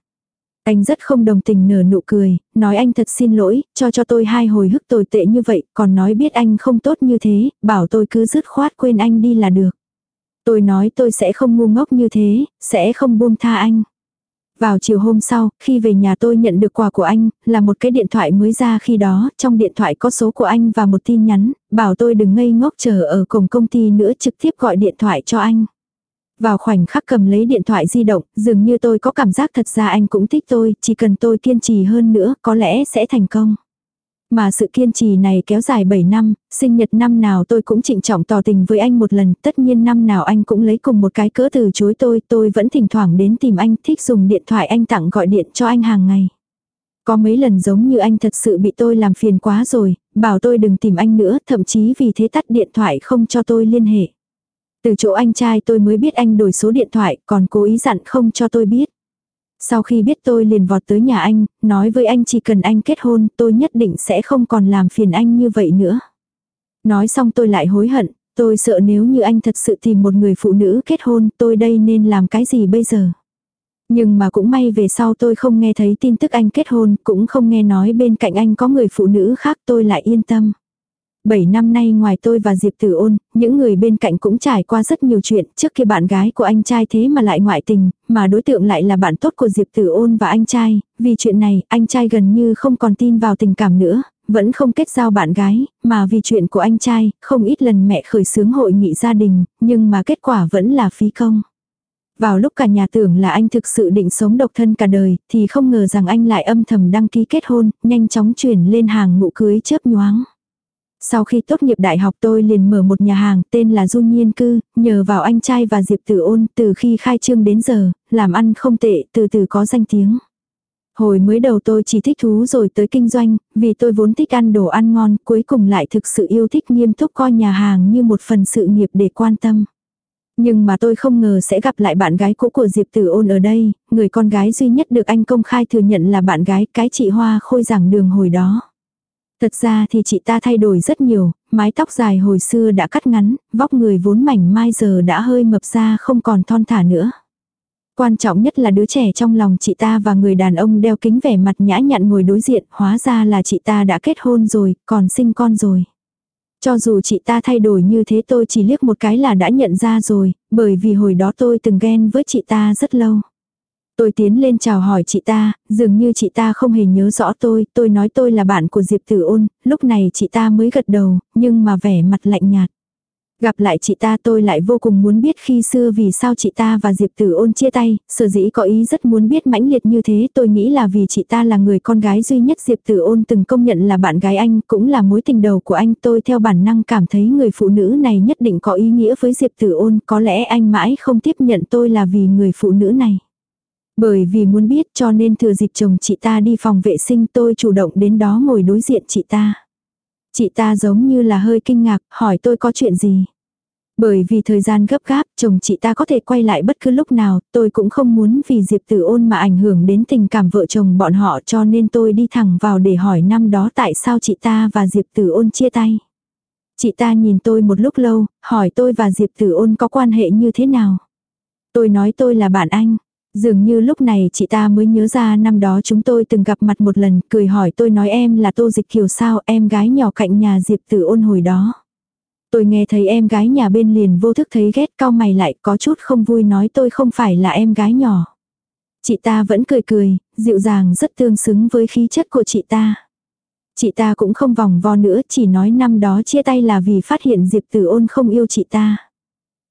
S1: Anh rất không đồng tình nở nụ cười, nói anh thật xin lỗi, cho cho tôi hai hồi hức tồi tệ như vậy, còn nói biết anh không tốt như thế, bảo tôi cứ dứt khoát quên anh đi là được. Tôi nói tôi sẽ không ngu ngốc như thế, sẽ không buông tha anh. Vào chiều hôm sau, khi về nhà tôi nhận được quà của anh, là một cái điện thoại mới ra khi đó, trong điện thoại có số của anh và một tin nhắn, bảo tôi đừng ngây ngốc chờ ở cổng công ty nữa trực tiếp gọi điện thoại cho anh. Vào khoảnh khắc cầm lấy điện thoại di động, dường như tôi có cảm giác thật ra anh cũng thích tôi, chỉ cần tôi kiên trì hơn nữa, có lẽ sẽ thành công. Mà sự kiên trì này kéo dài 7 năm, sinh nhật năm nào tôi cũng trịnh trọng tỏ tình với anh một lần, tất nhiên năm nào anh cũng lấy cùng một cái cỡ từ chối tôi, tôi vẫn thỉnh thoảng đến tìm anh, thích dùng điện thoại anh tặng gọi điện cho anh hàng ngày. Có mấy lần giống như anh thật sự bị tôi làm phiền quá rồi, bảo tôi đừng tìm anh nữa, thậm chí vì thế tắt điện thoại không cho tôi liên hệ. Từ chỗ anh trai tôi mới biết anh đổi số điện thoại, còn cố ý dặn không cho tôi biết. Sau khi biết tôi liền vọt tới nhà anh, nói với anh chỉ cần anh kết hôn, tôi nhất định sẽ không còn làm phiền anh như vậy nữa. Nói xong tôi lại hối hận, tôi sợ nếu như anh thật sự tìm một người phụ nữ kết hôn, tôi đây nên làm cái gì bây giờ. Nhưng mà cũng may về sau tôi không nghe thấy tin tức anh kết hôn, cũng không nghe nói bên cạnh anh có người phụ nữ khác tôi lại yên tâm. 7 năm nay ngoài tôi và Diệp Tử Ôn, những người bên cạnh cũng trải qua rất nhiều chuyện, trước kia bạn gái của anh trai thế mà lại ngoại tình, mà đối tượng lại là bạn tốt của Diệp Tử Ôn và anh trai, vì chuyện này, anh trai gần như không còn tin vào tình cảm nữa, vẫn không kết giao bạn gái, mà vì chuyện của anh trai, không ít lần mẹ khởi xướng hội nghị gia đình, nhưng mà kết quả vẫn là phí công. Vào lúc cả nhà tưởng là anh thực sự định sống độc thân cả đời, thì không ngờ rằng anh lại âm thầm đăng ký kết hôn, nhanh chóng chuyển lên hàng ngũ cưới chớp nhoáng. Sau khi tốt nghiệp đại học tôi liền mở một nhà hàng tên là Du Nhiên Cư, nhờ vào anh trai và Diệp Tử Ôn từ khi khai trương đến giờ, làm ăn không tệ, từ từ có danh tiếng. Hồi mới đầu tôi chỉ thích thú rồi tới kinh doanh, vì tôi vốn thích ăn đồ ăn ngon, cuối cùng lại thực sự yêu thích nghiêm túc coi nhà hàng như một phần sự nghiệp để quan tâm. Nhưng mà tôi không ngờ sẽ gặp lại bạn gái cũ của Diệp Tử Ôn ở đây, người con gái duy nhất được anh công khai thừa nhận là bạn gái cái chị Hoa khôi giảng đường hồi đó. Thật ra thì chị ta thay đổi rất nhiều, mái tóc dài hồi xưa đã cắt ngắn, vóc người vốn mảnh mai giờ đã hơi mập ra không còn thon thả nữa. Quan trọng nhất là đứa trẻ trong lòng chị ta và người đàn ông đeo kính vẻ mặt nhã nhặn ngồi đối diện, hóa ra là chị ta đã kết hôn rồi, còn sinh con rồi. Cho dù chị ta thay đổi như thế tôi chỉ liếc một cái là đã nhận ra rồi, bởi vì hồi đó tôi từng ghen với chị ta rất lâu. Tôi tiến lên chào hỏi chị ta, dường như chị ta không hề nhớ rõ tôi, tôi nói tôi là bạn của Diệp Tử Ôn, lúc này chị ta mới gật đầu, nhưng mà vẻ mặt lạnh nhạt. Gặp lại chị ta tôi lại vô cùng muốn biết khi xưa vì sao chị ta và Diệp Tử ôn chia tay, sở dĩ có ý rất muốn biết mãnh liệt như thế tôi nghĩ là vì chị ta là người con gái duy nhất Diệp Tử ôn từng công nhận là bạn gái anh, cũng là mối tình đầu của anh tôi theo bản năng cảm thấy người phụ nữ này nhất định có ý nghĩa với Diệp Tử ôn, có lẽ anh mãi không tiếp nhận tôi là vì người phụ nữ này. Bởi vì muốn biết cho nên thừa dịp chồng chị ta đi phòng vệ sinh tôi chủ động đến đó ngồi đối diện chị ta. Chị ta giống như là hơi kinh ngạc, hỏi tôi có chuyện gì. Bởi vì thời gian gấp gáp, chồng chị ta có thể quay lại bất cứ lúc nào, tôi cũng không muốn vì Diệp Tử ôn mà ảnh hưởng đến tình cảm vợ chồng bọn họ cho nên tôi đi thẳng vào để hỏi năm đó tại sao chị ta và Diệp Tử ôn chia tay. Chị ta nhìn tôi một lúc lâu, hỏi tôi và Diệp Tử ôn có quan hệ như thế nào. Tôi nói tôi là bạn anh. Dường như lúc này chị ta mới nhớ ra năm đó chúng tôi từng gặp mặt một lần, cười hỏi tôi nói em là Tô Dịch Kiều sao, em gái nhỏ cạnh nhà Diệp Tử ôn hồi đó. Tôi nghe thấy em gái nhà bên liền vô thức thấy ghét cao mày lại có chút không vui nói tôi không phải là em gái nhỏ. Chị ta vẫn cười cười, dịu dàng rất tương xứng với khí chất của chị ta. Chị ta cũng không vòng vo nữa chỉ nói năm đó chia tay là vì phát hiện Diệp Tử ôn không yêu chị ta.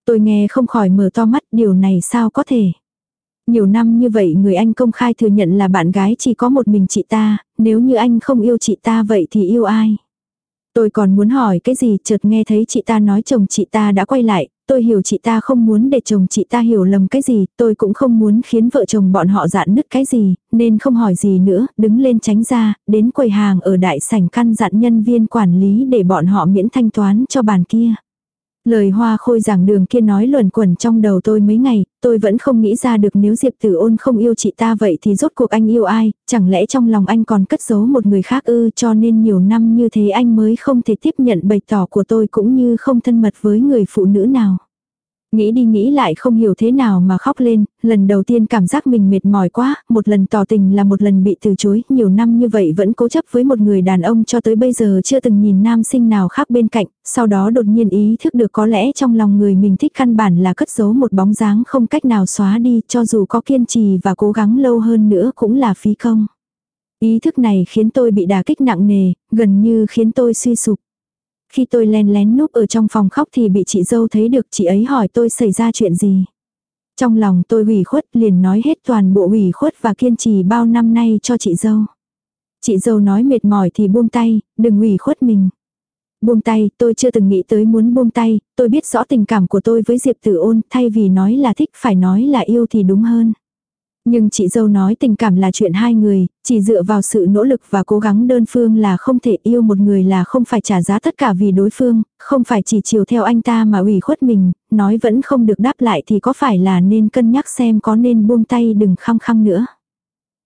S1: Tôi nghe không khỏi mở to mắt điều này sao có thể. Nhiều năm như vậy người anh công khai thừa nhận là bạn gái chỉ có một mình chị ta, nếu như anh không yêu chị ta vậy thì yêu ai? Tôi còn muốn hỏi cái gì chợt nghe thấy chị ta nói chồng chị ta đã quay lại, tôi hiểu chị ta không muốn để chồng chị ta hiểu lầm cái gì, tôi cũng không muốn khiến vợ chồng bọn họ dạn nứt cái gì, nên không hỏi gì nữa, đứng lên tránh ra, đến quầy hàng ở đại sảnh căn dặn nhân viên quản lý để bọn họ miễn thanh toán cho bàn kia. Lời hoa khôi giảng đường kia nói luẩn quẩn trong đầu tôi mấy ngày, tôi vẫn không nghĩ ra được nếu Diệp Tử ôn không yêu chị ta vậy thì rốt cuộc anh yêu ai, chẳng lẽ trong lòng anh còn cất giấu một người khác ư cho nên nhiều năm như thế anh mới không thể tiếp nhận bày tỏ của tôi cũng như không thân mật với người phụ nữ nào. Nghĩ đi nghĩ lại không hiểu thế nào mà khóc lên, lần đầu tiên cảm giác mình mệt mỏi quá, một lần tỏ tình là một lần bị từ chối, nhiều năm như vậy vẫn cố chấp với một người đàn ông cho tới bây giờ chưa từng nhìn nam sinh nào khác bên cạnh, sau đó đột nhiên ý thức được có lẽ trong lòng người mình thích căn bản là cất giấu một bóng dáng không cách nào xóa đi cho dù có kiên trì và cố gắng lâu hơn nữa cũng là phí công. Ý thức này khiến tôi bị đả kích nặng nề, gần như khiến tôi suy sụp. Khi tôi len lén núp ở trong phòng khóc thì bị chị dâu thấy được chị ấy hỏi tôi xảy ra chuyện gì. Trong lòng tôi ủy khuất liền nói hết toàn bộ ủy khuất và kiên trì bao năm nay cho chị dâu. Chị dâu nói mệt mỏi thì buông tay, đừng ủy khuất mình. Buông tay, tôi chưa từng nghĩ tới muốn buông tay, tôi biết rõ tình cảm của tôi với Diệp Tử Ôn, thay vì nói là thích phải nói là yêu thì đúng hơn. Nhưng chị dâu nói tình cảm là chuyện hai người, chỉ dựa vào sự nỗ lực và cố gắng đơn phương là không thể yêu một người là không phải trả giá tất cả vì đối phương, không phải chỉ chiều theo anh ta mà ủy khuất mình, nói vẫn không được đáp lại thì có phải là nên cân nhắc xem có nên buông tay đừng khăng khăng nữa.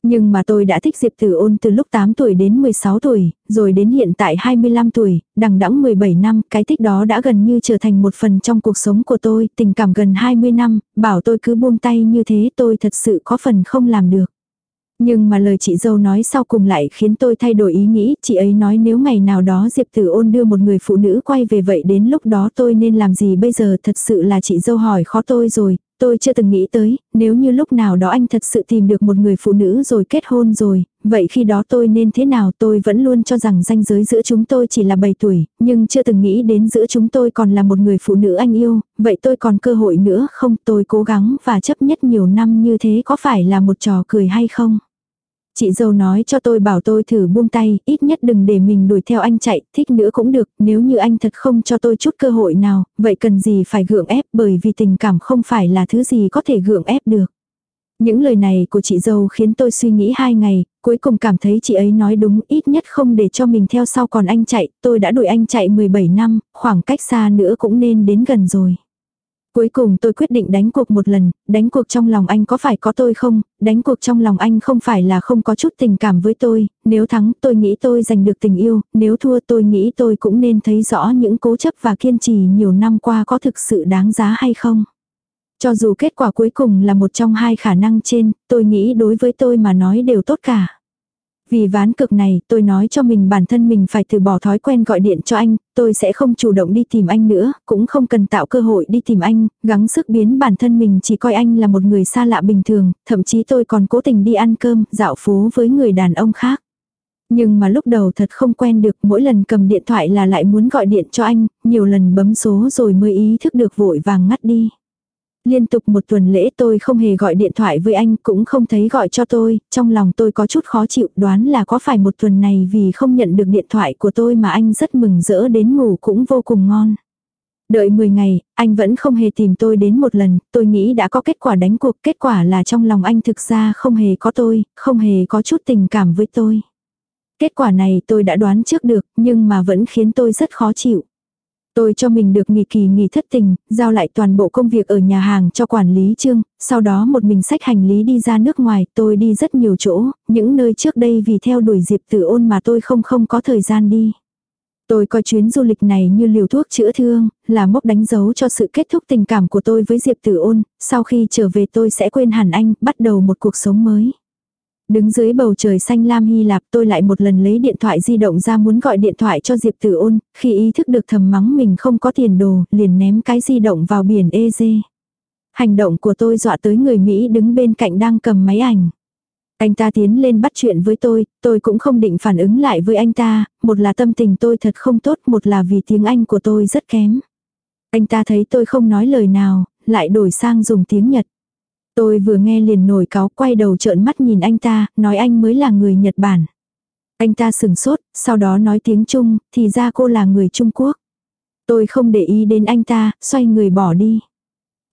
S1: Nhưng mà tôi đã thích Diệp Tử Ôn từ lúc 8 tuổi đến 16 tuổi, rồi đến hiện tại 25 tuổi, đằng đẵng 17 năm, cái thích đó đã gần như trở thành một phần trong cuộc sống của tôi, tình cảm gần 20 năm, bảo tôi cứ buông tay như thế tôi thật sự có phần không làm được. Nhưng mà lời chị dâu nói sau cùng lại khiến tôi thay đổi ý nghĩ, chị ấy nói nếu ngày nào đó Diệp Tử ôn đưa một người phụ nữ quay về vậy đến lúc đó tôi nên làm gì bây giờ thật sự là chị dâu hỏi khó tôi rồi, tôi chưa từng nghĩ tới, nếu như lúc nào đó anh thật sự tìm được một người phụ nữ rồi kết hôn rồi, vậy khi đó tôi nên thế nào tôi vẫn luôn cho rằng ranh giới giữa chúng tôi chỉ là 7 tuổi, nhưng chưa từng nghĩ đến giữa chúng tôi còn là một người phụ nữ anh yêu, vậy tôi còn cơ hội nữa không tôi cố gắng và chấp nhất nhiều năm như thế có phải là một trò cười hay không? Chị dâu nói cho tôi bảo tôi thử buông tay, ít nhất đừng để mình đuổi theo anh chạy, thích nữa cũng được, nếu như anh thật không cho tôi chút cơ hội nào, vậy cần gì phải gượng ép bởi vì tình cảm không phải là thứ gì có thể gượng ép được. Những lời này của chị dâu khiến tôi suy nghĩ hai ngày, cuối cùng cảm thấy chị ấy nói đúng ít nhất không để cho mình theo sau còn anh chạy, tôi đã đuổi anh chạy 17 năm, khoảng cách xa nữa cũng nên đến gần rồi. Cuối cùng tôi quyết định đánh cuộc một lần, đánh cuộc trong lòng anh có phải có tôi không, đánh cuộc trong lòng anh không phải là không có chút tình cảm với tôi, nếu thắng tôi nghĩ tôi giành được tình yêu, nếu thua tôi nghĩ tôi cũng nên thấy rõ những cố chấp và kiên trì nhiều năm qua có thực sự đáng giá hay không. Cho dù kết quả cuối cùng là một trong hai khả năng trên, tôi nghĩ đối với tôi mà nói đều tốt cả. Vì ván cực này, tôi nói cho mình bản thân mình phải từ bỏ thói quen gọi điện cho anh, tôi sẽ không chủ động đi tìm anh nữa, cũng không cần tạo cơ hội đi tìm anh, gắng sức biến bản thân mình chỉ coi anh là một người xa lạ bình thường, thậm chí tôi còn cố tình đi ăn cơm, dạo phố với người đàn ông khác. Nhưng mà lúc đầu thật không quen được, mỗi lần cầm điện thoại là lại muốn gọi điện cho anh, nhiều lần bấm số rồi mới ý thức được vội vàng ngắt đi. Liên tục một tuần lễ tôi không hề gọi điện thoại với anh, cũng không thấy gọi cho tôi, trong lòng tôi có chút khó chịu đoán là có phải một tuần này vì không nhận được điện thoại của tôi mà anh rất mừng rỡ đến ngủ cũng vô cùng ngon. Đợi 10 ngày, anh vẫn không hề tìm tôi đến một lần, tôi nghĩ đã có kết quả đánh cuộc, kết quả là trong lòng anh thực ra không hề có tôi, không hề có chút tình cảm với tôi. Kết quả này tôi đã đoán trước được, nhưng mà vẫn khiến tôi rất khó chịu. Tôi cho mình được nghỉ kỳ nghỉ thất tình, giao lại toàn bộ công việc ở nhà hàng cho quản lý trương, sau đó một mình sách hành lý đi ra nước ngoài, tôi đi rất nhiều chỗ, những nơi trước đây vì theo đuổi Diệp Tử ôn mà tôi không không có thời gian đi. Tôi coi chuyến du lịch này như liều thuốc chữa thương, là mốc đánh dấu cho sự kết thúc tình cảm của tôi với Diệp Tử ôn, sau khi trở về tôi sẽ quên hẳn anh, bắt đầu một cuộc sống mới. Đứng dưới bầu trời xanh lam Hy Lạp tôi lại một lần lấy điện thoại di động ra muốn gọi điện thoại cho Diệp Tử ôn, khi ý thức được thầm mắng mình không có tiền đồ, liền ném cái di động vào biển ê dê. Hành động của tôi dọa tới người Mỹ đứng bên cạnh đang cầm máy ảnh. Anh ta tiến lên bắt chuyện với tôi, tôi cũng không định phản ứng lại với anh ta, một là tâm tình tôi thật không tốt, một là vì tiếng Anh của tôi rất kém. Anh ta thấy tôi không nói lời nào, lại đổi sang dùng tiếng Nhật. Tôi vừa nghe liền nổi cáo quay đầu trợn mắt nhìn anh ta, nói anh mới là người Nhật Bản. Anh ta sừng sốt, sau đó nói tiếng Trung, thì ra cô là người Trung Quốc. Tôi không để ý đến anh ta, xoay người bỏ đi.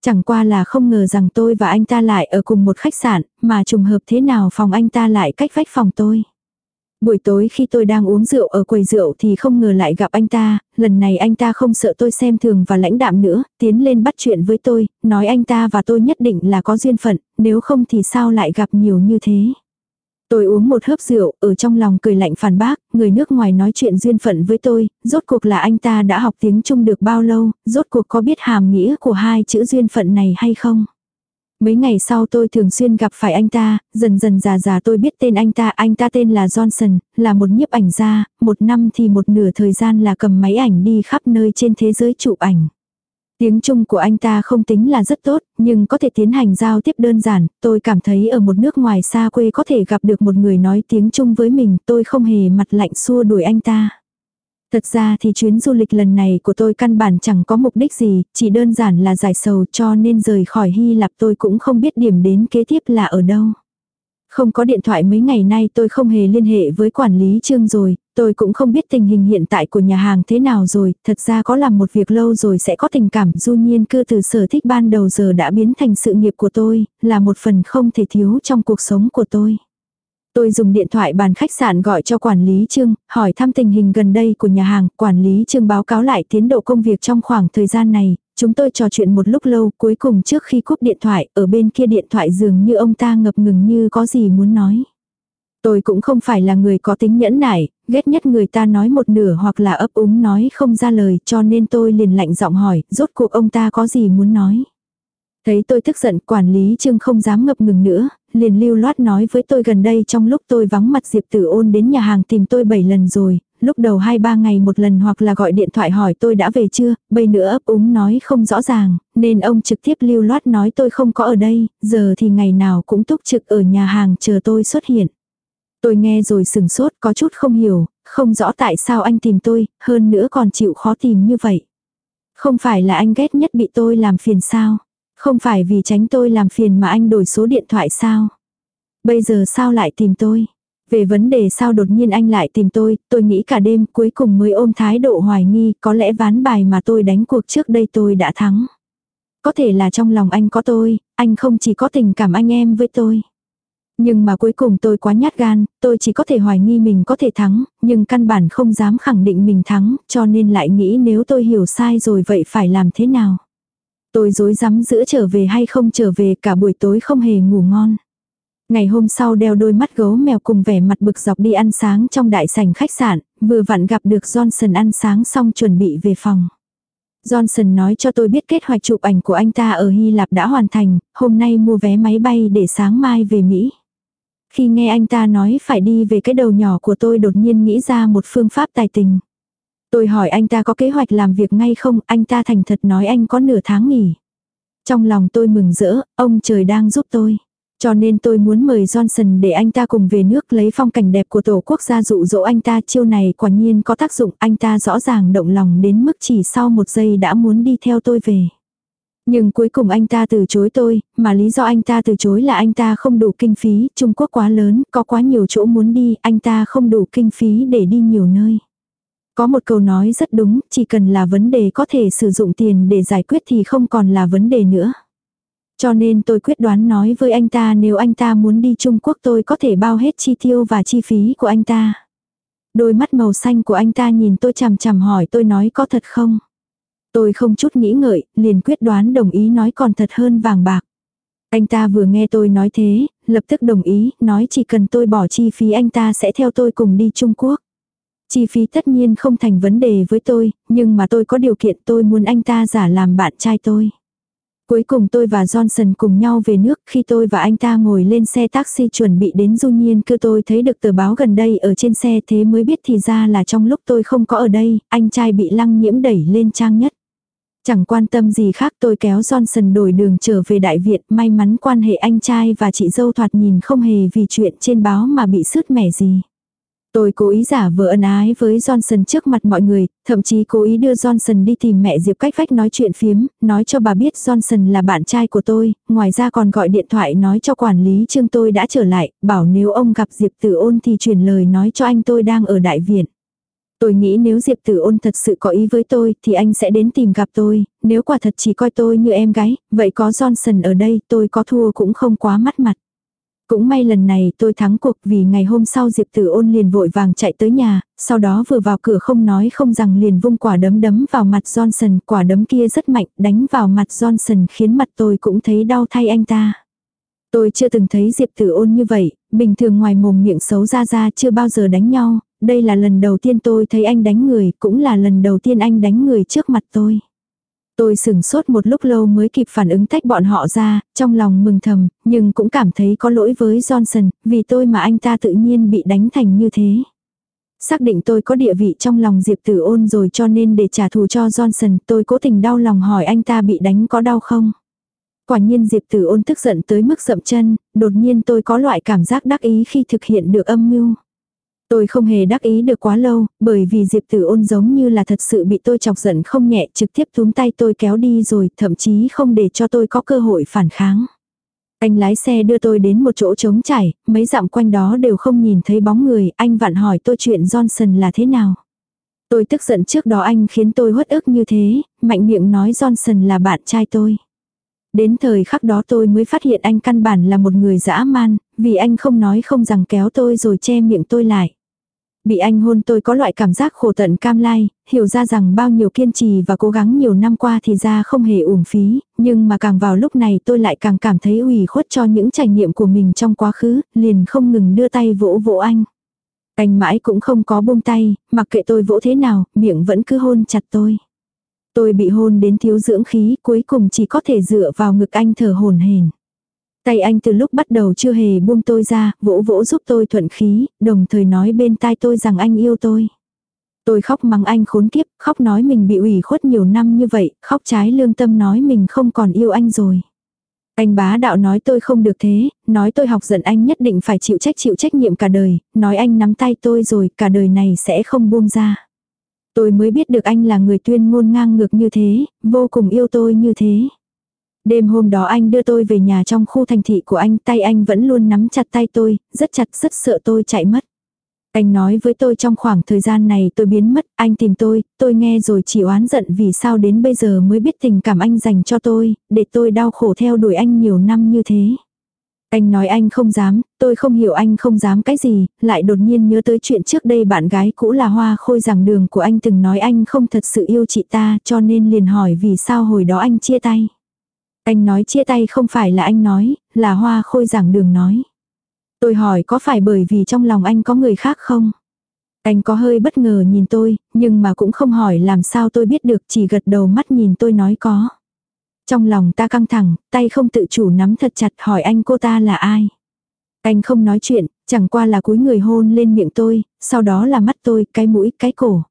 S1: Chẳng qua là không ngờ rằng tôi và anh ta lại ở cùng một khách sạn, mà trùng hợp thế nào phòng anh ta lại cách vách phòng tôi. Buổi tối khi tôi đang uống rượu ở quầy rượu thì không ngờ lại gặp anh ta, lần này anh ta không sợ tôi xem thường và lãnh đạm nữa, tiến lên bắt chuyện với tôi, nói anh ta và tôi nhất định là có duyên phận, nếu không thì sao lại gặp nhiều như thế. Tôi uống một hớp rượu, ở trong lòng cười lạnh phản bác, người nước ngoài nói chuyện duyên phận với tôi, rốt cuộc là anh ta đã học tiếng Trung được bao lâu, rốt cuộc có biết hàm nghĩa của hai chữ duyên phận này hay không. Mấy ngày sau tôi thường xuyên gặp phải anh ta, dần dần già già tôi biết tên anh ta, anh ta tên là Johnson, là một nhiếp ảnh gia, một năm thì một nửa thời gian là cầm máy ảnh đi khắp nơi trên thế giới chụp ảnh. Tiếng Trung của anh ta không tính là rất tốt, nhưng có thể tiến hành giao tiếp đơn giản, tôi cảm thấy ở một nước ngoài xa quê có thể gặp được một người nói tiếng Trung với mình, tôi không hề mặt lạnh xua đuổi anh ta. Thật ra thì chuyến du lịch lần này của tôi căn bản chẳng có mục đích gì, chỉ đơn giản là giải sầu cho nên rời khỏi Hy Lạp tôi cũng không biết điểm đến kế tiếp là ở đâu. Không có điện thoại mấy ngày nay tôi không hề liên hệ với quản lý trương rồi, tôi cũng không biết tình hình hiện tại của nhà hàng thế nào rồi, thật ra có làm một việc lâu rồi sẽ có tình cảm du nhiên cư từ sở thích ban đầu giờ đã biến thành sự nghiệp của tôi, là một phần không thể thiếu trong cuộc sống của tôi. Tôi dùng điện thoại bàn khách sạn gọi cho quản lý Trương, hỏi thăm tình hình gần đây của nhà hàng, quản lý Trương báo cáo lại tiến độ công việc trong khoảng thời gian này, chúng tôi trò chuyện một lúc lâu, cuối cùng trước khi cúp điện thoại, ở bên kia điện thoại dường như ông ta ngập ngừng như có gì muốn nói. Tôi cũng không phải là người có tính nhẫn nại, ghét nhất người ta nói một nửa hoặc là ấp úng nói không ra lời cho nên tôi liền lạnh giọng hỏi, rốt cuộc ông ta có gì muốn nói. Thấy tôi tức giận quản lý trương không dám ngập ngừng nữa, liền lưu loát nói với tôi gần đây trong lúc tôi vắng mặt Diệp Tử ôn đến nhà hàng tìm tôi 7 lần rồi, lúc đầu 2-3 ngày một lần hoặc là gọi điện thoại hỏi tôi đã về chưa, bây nữa ấp úng nói không rõ ràng, nên ông trực tiếp lưu loát nói tôi không có ở đây, giờ thì ngày nào cũng túc trực ở nhà hàng chờ tôi xuất hiện. Tôi nghe rồi sừng sốt có chút không hiểu, không rõ tại sao anh tìm tôi, hơn nữa còn chịu khó tìm như vậy. Không phải là anh ghét nhất bị tôi làm phiền sao? Không phải vì tránh tôi làm phiền mà anh đổi số điện thoại sao? Bây giờ sao lại tìm tôi? Về vấn đề sao đột nhiên anh lại tìm tôi, tôi nghĩ cả đêm cuối cùng mới ôm thái độ hoài nghi, có lẽ ván bài mà tôi đánh cuộc trước đây tôi đã thắng. Có thể là trong lòng anh có tôi, anh không chỉ có tình cảm anh em với tôi. Nhưng mà cuối cùng tôi quá nhát gan, tôi chỉ có thể hoài nghi mình có thể thắng, nhưng căn bản không dám khẳng định mình thắng, cho nên lại nghĩ nếu tôi hiểu sai rồi vậy phải làm thế nào. Tôi dối rắm giữa trở về hay không trở về cả buổi tối không hề ngủ ngon. Ngày hôm sau đeo đôi mắt gấu mèo cùng vẻ mặt bực dọc đi ăn sáng trong đại sảnh khách sạn, vừa vặn gặp được Johnson ăn sáng xong chuẩn bị về phòng. Johnson nói cho tôi biết kết hoạch chụp ảnh của anh ta ở Hy Lạp đã hoàn thành, hôm nay mua vé máy bay để sáng mai về Mỹ. Khi nghe anh ta nói phải đi về cái đầu nhỏ của tôi đột nhiên nghĩ ra một phương pháp tài tình. Tôi hỏi anh ta có kế hoạch làm việc ngay không, anh ta thành thật nói anh có nửa tháng nghỉ. Trong lòng tôi mừng rỡ, ông trời đang giúp tôi. Cho nên tôi muốn mời Johnson để anh ta cùng về nước lấy phong cảnh đẹp của tổ quốc gia dụ dỗ anh ta chiêu này quả nhiên có tác dụng anh ta rõ ràng động lòng đến mức chỉ sau một giây đã muốn đi theo tôi về. Nhưng cuối cùng anh ta từ chối tôi, mà lý do anh ta từ chối là anh ta không đủ kinh phí, Trung Quốc quá lớn, có quá nhiều chỗ muốn đi, anh ta không đủ kinh phí để đi nhiều nơi. Có một câu nói rất đúng, chỉ cần là vấn đề có thể sử dụng tiền để giải quyết thì không còn là vấn đề nữa. Cho nên tôi quyết đoán nói với anh ta nếu anh ta muốn đi Trung Quốc tôi có thể bao hết chi tiêu và chi phí của anh ta. Đôi mắt màu xanh của anh ta nhìn tôi chằm chằm hỏi tôi nói có thật không. Tôi không chút nghĩ ngợi, liền quyết đoán đồng ý nói còn thật hơn vàng bạc. Anh ta vừa nghe tôi nói thế, lập tức đồng ý, nói chỉ cần tôi bỏ chi phí anh ta sẽ theo tôi cùng đi Trung Quốc. Chi phí tất nhiên không thành vấn đề với tôi, nhưng mà tôi có điều kiện tôi muốn anh ta giả làm bạn trai tôi. Cuối cùng tôi và Johnson cùng nhau về nước khi tôi và anh ta ngồi lên xe taxi chuẩn bị đến du nhiên cư tôi thấy được tờ báo gần đây ở trên xe thế mới biết thì ra là trong lúc tôi không có ở đây, anh trai bị lăng nhiễm đẩy lên trang nhất. Chẳng quan tâm gì khác tôi kéo Johnson đổi đường trở về Đại viện may mắn quan hệ anh trai và chị dâu thoạt nhìn không hề vì chuyện trên báo mà bị sứt mẻ gì. Tôi cố ý giả vờ ân ái với Johnson trước mặt mọi người, thậm chí cố ý đưa Johnson đi tìm mẹ Diệp cách vách nói chuyện phiếm, nói cho bà biết Johnson là bạn trai của tôi, ngoài ra còn gọi điện thoại nói cho quản lý trương tôi đã trở lại, bảo nếu ông gặp Diệp tử ôn thì truyền lời nói cho anh tôi đang ở đại viện. Tôi nghĩ nếu Diệp Tử ôn thật sự có ý với tôi thì anh sẽ đến tìm gặp tôi, nếu quả thật chỉ coi tôi như em gái, vậy có Johnson ở đây tôi có thua cũng không quá mắt mặt. Cũng may lần này tôi thắng cuộc vì ngày hôm sau Diệp Tử ôn liền vội vàng chạy tới nhà, sau đó vừa vào cửa không nói không rằng liền vung quả đấm đấm vào mặt Johnson, quả đấm kia rất mạnh, đánh vào mặt Johnson khiến mặt tôi cũng thấy đau thay anh ta. Tôi chưa từng thấy Diệp Tử ôn như vậy, bình thường ngoài mồm miệng xấu ra ra chưa bao giờ đánh nhau, đây là lần đầu tiên tôi thấy anh đánh người, cũng là lần đầu tiên anh đánh người trước mặt tôi. Tôi sừng sốt một lúc lâu mới kịp phản ứng tách bọn họ ra, trong lòng mừng thầm, nhưng cũng cảm thấy có lỗi với Johnson, vì tôi mà anh ta tự nhiên bị đánh thành như thế. Xác định tôi có địa vị trong lòng Diệp Tử ôn rồi cho nên để trả thù cho Johnson, tôi cố tình đau lòng hỏi anh ta bị đánh có đau không. Quả nhiên Diệp Tử ôn tức giận tới mức dậm chân, đột nhiên tôi có loại cảm giác đắc ý khi thực hiện được âm mưu. Tôi không hề đắc ý được quá lâu, bởi vì Diệp Tử ôn giống như là thật sự bị tôi chọc giận không nhẹ trực tiếp túm tay tôi kéo đi rồi thậm chí không để cho tôi có cơ hội phản kháng. Anh lái xe đưa tôi đến một chỗ trống trải, mấy dặm quanh đó đều không nhìn thấy bóng người, anh vặn hỏi tôi chuyện Johnson là thế nào. Tôi tức giận trước đó anh khiến tôi hốt ức như thế, mạnh miệng nói Johnson là bạn trai tôi. Đến thời khắc đó tôi mới phát hiện anh căn bản là một người dã man, vì anh không nói không rằng kéo tôi rồi che miệng tôi lại. Bị anh hôn tôi có loại cảm giác khổ tận cam lai, hiểu ra rằng bao nhiêu kiên trì và cố gắng nhiều năm qua thì ra không hề uổng phí, nhưng mà càng vào lúc này tôi lại càng cảm thấy ủy khuất cho những trải nghiệm của mình trong quá khứ, liền không ngừng đưa tay vỗ vỗ anh. Anh mãi cũng không có buông tay, mặc kệ tôi vỗ thế nào, miệng vẫn cứ hôn chặt tôi. Tôi bị hôn đến thiếu dưỡng khí, cuối cùng chỉ có thể dựa vào ngực anh thở hồn hển. Tay anh từ lúc bắt đầu chưa hề buông tôi ra, vỗ vỗ giúp tôi thuận khí, đồng thời nói bên tai tôi rằng anh yêu tôi. Tôi khóc mắng anh khốn kiếp, khóc nói mình bị ủy khuất nhiều năm như vậy, khóc trái lương tâm nói mình không còn yêu anh rồi. Anh bá đạo nói tôi không được thế, nói tôi học giận anh nhất định phải chịu trách chịu trách nhiệm cả đời, nói anh nắm tay tôi rồi cả đời này sẽ không buông ra. Tôi mới biết được anh là người tuyên ngôn ngang ngược như thế, vô cùng yêu tôi như thế. Đêm hôm đó anh đưa tôi về nhà trong khu thành thị của anh, tay anh vẫn luôn nắm chặt tay tôi, rất chặt rất sợ tôi chạy mất. Anh nói với tôi trong khoảng thời gian này tôi biến mất, anh tìm tôi, tôi nghe rồi chỉ oán giận vì sao đến bây giờ mới biết tình cảm anh dành cho tôi, để tôi đau khổ theo đuổi anh nhiều năm như thế. Anh nói anh không dám, tôi không hiểu anh không dám cái gì, lại đột nhiên nhớ tới chuyện trước đây bạn gái cũ là hoa khôi giảng đường của anh từng nói anh không thật sự yêu chị ta cho nên liền hỏi vì sao hồi đó anh chia tay. Anh nói chia tay không phải là anh nói, là hoa khôi giảng đường nói. Tôi hỏi có phải bởi vì trong lòng anh có người khác không? Anh có hơi bất ngờ nhìn tôi, nhưng mà cũng không hỏi làm sao tôi biết được chỉ gật đầu mắt nhìn tôi nói có. Trong lòng ta căng thẳng, tay không tự chủ nắm thật chặt hỏi anh cô ta là ai. Anh không nói chuyện, chẳng qua là cúi người hôn lên miệng tôi, sau đó là mắt tôi, cái mũi, cái cổ.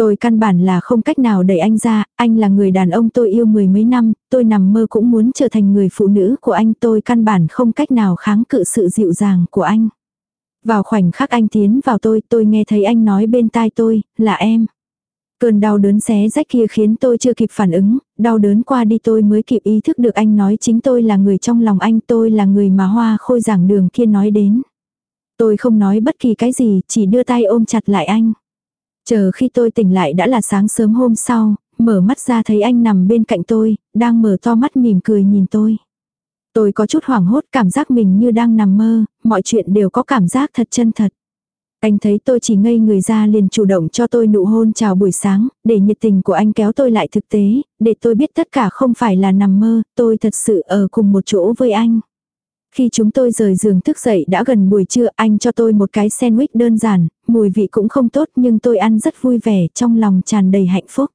S1: Tôi căn bản là không cách nào đẩy anh ra, anh là người đàn ông tôi yêu mười mấy năm, tôi nằm mơ cũng muốn trở thành người phụ nữ của anh tôi căn bản không cách nào kháng cự sự dịu dàng của anh. Vào khoảnh khắc anh tiến vào tôi, tôi nghe thấy anh nói bên tai tôi, là em. Cơn đau đớn xé rách kia khiến tôi chưa kịp phản ứng, đau đớn qua đi tôi mới kịp ý thức được anh nói chính tôi là người trong lòng anh tôi là người mà hoa khôi giảng đường kia nói đến. Tôi không nói bất kỳ cái gì, chỉ đưa tay ôm chặt lại anh. Chờ khi tôi tỉnh lại đã là sáng sớm hôm sau, mở mắt ra thấy anh nằm bên cạnh tôi, đang mở to mắt mỉm cười nhìn tôi. Tôi có chút hoảng hốt cảm giác mình như đang nằm mơ, mọi chuyện đều có cảm giác thật chân thật. Anh thấy tôi chỉ ngây người ra liền chủ động cho tôi nụ hôn chào buổi sáng, để nhiệt tình của anh kéo tôi lại thực tế, để tôi biết tất cả không phải là nằm mơ, tôi thật sự ở cùng một chỗ với anh. Khi chúng tôi rời giường thức dậy đã gần buổi trưa, anh cho tôi một cái sandwich đơn giản, mùi vị cũng không tốt nhưng tôi ăn rất vui vẻ, trong lòng tràn đầy hạnh phúc.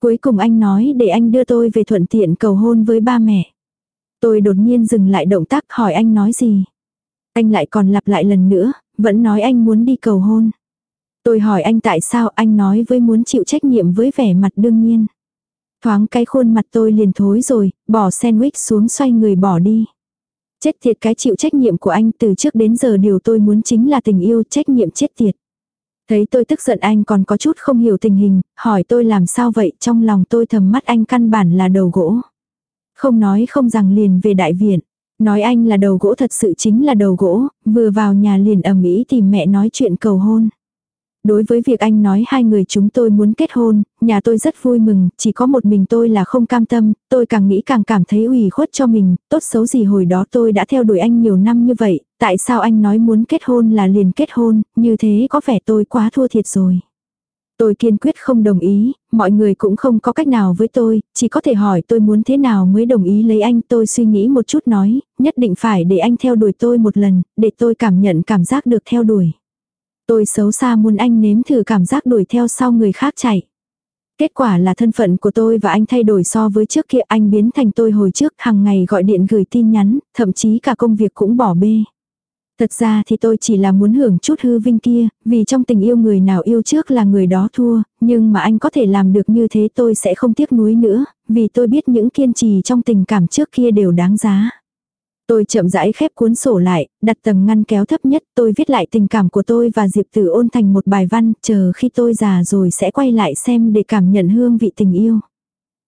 S1: Cuối cùng anh nói để anh đưa tôi về thuận tiện cầu hôn với ba mẹ. Tôi đột nhiên dừng lại động tác hỏi anh nói gì. Anh lại còn lặp lại lần nữa, vẫn nói anh muốn đi cầu hôn. Tôi hỏi anh tại sao anh nói với muốn chịu trách nhiệm với vẻ mặt đương nhiên. Thoáng cái khuôn mặt tôi liền thối rồi, bỏ sandwich xuống xoay người bỏ đi. Chết tiệt cái chịu trách nhiệm của anh từ trước đến giờ điều tôi muốn chính là tình yêu trách nhiệm chết tiệt. Thấy tôi tức giận anh còn có chút không hiểu tình hình, hỏi tôi làm sao vậy trong lòng tôi thầm mắt anh căn bản là đầu gỗ. Không nói không rằng liền về đại viện. Nói anh là đầu gỗ thật sự chính là đầu gỗ, vừa vào nhà liền ầm ĩ tìm mẹ nói chuyện cầu hôn. Đối với việc anh nói hai người chúng tôi muốn kết hôn, nhà tôi rất vui mừng, chỉ có một mình tôi là không cam tâm, tôi càng nghĩ càng cảm thấy ủy khuất cho mình, tốt xấu gì hồi đó tôi đã theo đuổi anh nhiều năm như vậy, tại sao anh nói muốn kết hôn là liền kết hôn, như thế có vẻ tôi quá thua thiệt rồi. Tôi kiên quyết không đồng ý, mọi người cũng không có cách nào với tôi, chỉ có thể hỏi tôi muốn thế nào mới đồng ý lấy anh. Tôi suy nghĩ một chút nói, nhất định phải để anh theo đuổi tôi một lần, để tôi cảm nhận cảm giác được theo đuổi. Tôi xấu xa muốn anh nếm thử cảm giác đuổi theo sau người khác chạy. Kết quả là thân phận của tôi và anh thay đổi so với trước kia anh biến thành tôi hồi trước hàng ngày gọi điện gửi tin nhắn, thậm chí cả công việc cũng bỏ bê. Thật ra thì tôi chỉ là muốn hưởng chút hư vinh kia, vì trong tình yêu người nào yêu trước là người đó thua, nhưng mà anh có thể làm được như thế tôi sẽ không tiếc nuối nữa, vì tôi biết những kiên trì trong tình cảm trước kia đều đáng giá. Tôi chậm rãi khép cuốn sổ lại, đặt tầng ngăn kéo thấp nhất, tôi viết lại tình cảm của tôi và Diệp Tử ôn thành một bài văn, chờ khi tôi già rồi sẽ quay lại xem để cảm nhận hương vị tình yêu.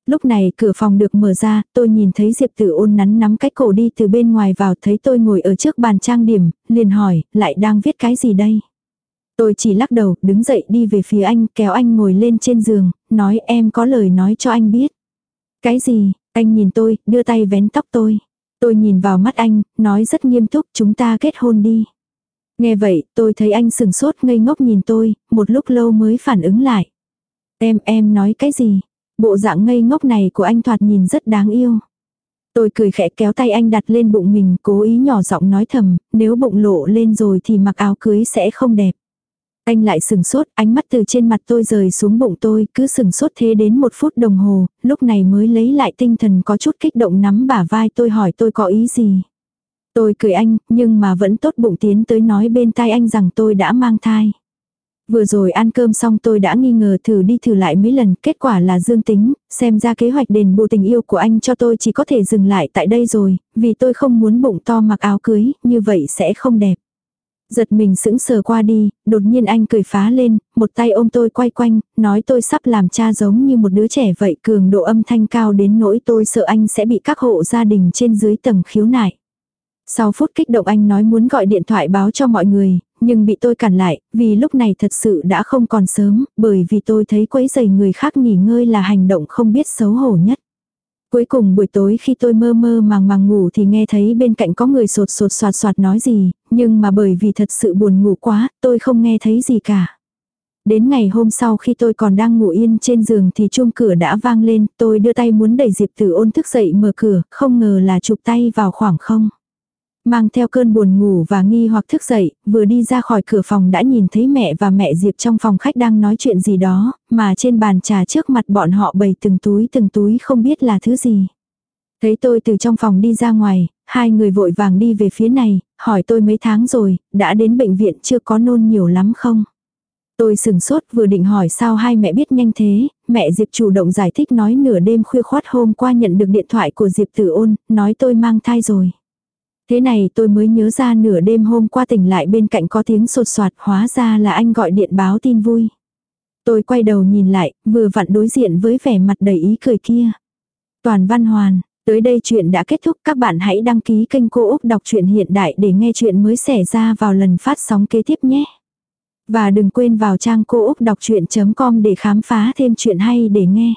S1: Lúc này cửa phòng được mở ra, tôi nhìn thấy Diệp Tử ôn nắn nắm cái cổ đi từ bên ngoài vào thấy tôi ngồi ở trước bàn trang điểm, liền hỏi, lại đang viết cái gì đây? Tôi chỉ lắc đầu, đứng dậy đi về phía anh, kéo anh ngồi lên trên giường, nói em có lời nói cho anh biết. Cái gì? Anh nhìn tôi, đưa tay vén tóc tôi. Tôi nhìn vào mắt anh, nói rất nghiêm túc, chúng ta kết hôn đi. Nghe vậy, tôi thấy anh sừng sốt ngây ngốc nhìn tôi, một lúc lâu mới phản ứng lại. Em, em nói cái gì? Bộ dạng ngây ngốc này của anh thoạt nhìn rất đáng yêu. Tôi cười khẽ kéo tay anh đặt lên bụng mình, cố ý nhỏ giọng nói thầm, nếu bụng lộ lên rồi thì mặc áo cưới sẽ không đẹp. Anh lại sừng sốt, ánh mắt từ trên mặt tôi rời xuống bụng tôi, cứ sừng sốt thế đến một phút đồng hồ, lúc này mới lấy lại tinh thần có chút kích động nắm bả vai tôi hỏi tôi có ý gì. Tôi cười anh, nhưng mà vẫn tốt bụng tiến tới nói bên tai anh rằng tôi đã mang thai. Vừa rồi ăn cơm xong tôi đã nghi ngờ thử đi thử lại mấy lần, kết quả là dương tính, xem ra kế hoạch đền bù tình yêu của anh cho tôi chỉ có thể dừng lại tại đây rồi, vì tôi không muốn bụng to mặc áo cưới, như vậy sẽ không đẹp. Giật mình sững sờ qua đi, đột nhiên anh cười phá lên, một tay ôm tôi quay quanh, nói tôi sắp làm cha giống như một đứa trẻ vậy cường độ âm thanh cao đến nỗi tôi sợ anh sẽ bị các hộ gia đình trên dưới tầng khiếu nại. Sau phút kích động anh nói muốn gọi điện thoại báo cho mọi người, nhưng bị tôi cản lại, vì lúc này thật sự đã không còn sớm, bởi vì tôi thấy quấy giày người khác nghỉ ngơi là hành động không biết xấu hổ nhất. Cuối cùng buổi tối khi tôi mơ mơ màng màng ngủ thì nghe thấy bên cạnh có người sột sột soạt soạt nói gì, nhưng mà bởi vì thật sự buồn ngủ quá, tôi không nghe thấy gì cả. Đến ngày hôm sau khi tôi còn đang ngủ yên trên giường thì chuông cửa đã vang lên, tôi đưa tay muốn đẩy Diệp Tử ôn thức dậy mở cửa, không ngờ là chụp tay vào khoảng không. Mang theo cơn buồn ngủ và nghi hoặc thức dậy, vừa đi ra khỏi cửa phòng đã nhìn thấy mẹ và mẹ Diệp trong phòng khách đang nói chuyện gì đó, mà trên bàn trà trước mặt bọn họ bày từng túi từng túi không biết là thứ gì. Thấy tôi từ trong phòng đi ra ngoài, hai người vội vàng đi về phía này, hỏi tôi mấy tháng rồi, đã đến bệnh viện chưa có nôn nhiều lắm không? Tôi sừng sốt vừa định hỏi sao hai mẹ biết nhanh thế, mẹ Diệp chủ động giải thích nói nửa đêm khuya khoát hôm qua nhận được điện thoại của Diệp tử ôn, nói tôi mang thai rồi. Thế này tôi mới nhớ ra nửa đêm hôm qua tỉnh lại bên cạnh có tiếng sột soạt hóa ra là anh gọi điện báo tin vui. Tôi quay đầu nhìn lại, vừa vặn đối diện với vẻ mặt đầy ý cười kia. Toàn văn hoàn, tới đây chuyện đã kết thúc các bạn hãy đăng ký kênh Cô Úc Đọc truyện Hiện Đại để nghe chuyện mới xảy ra vào lần phát sóng kế tiếp nhé. Và đừng quên vào trang cô úc đọc chuyện.com để khám phá thêm chuyện hay để nghe.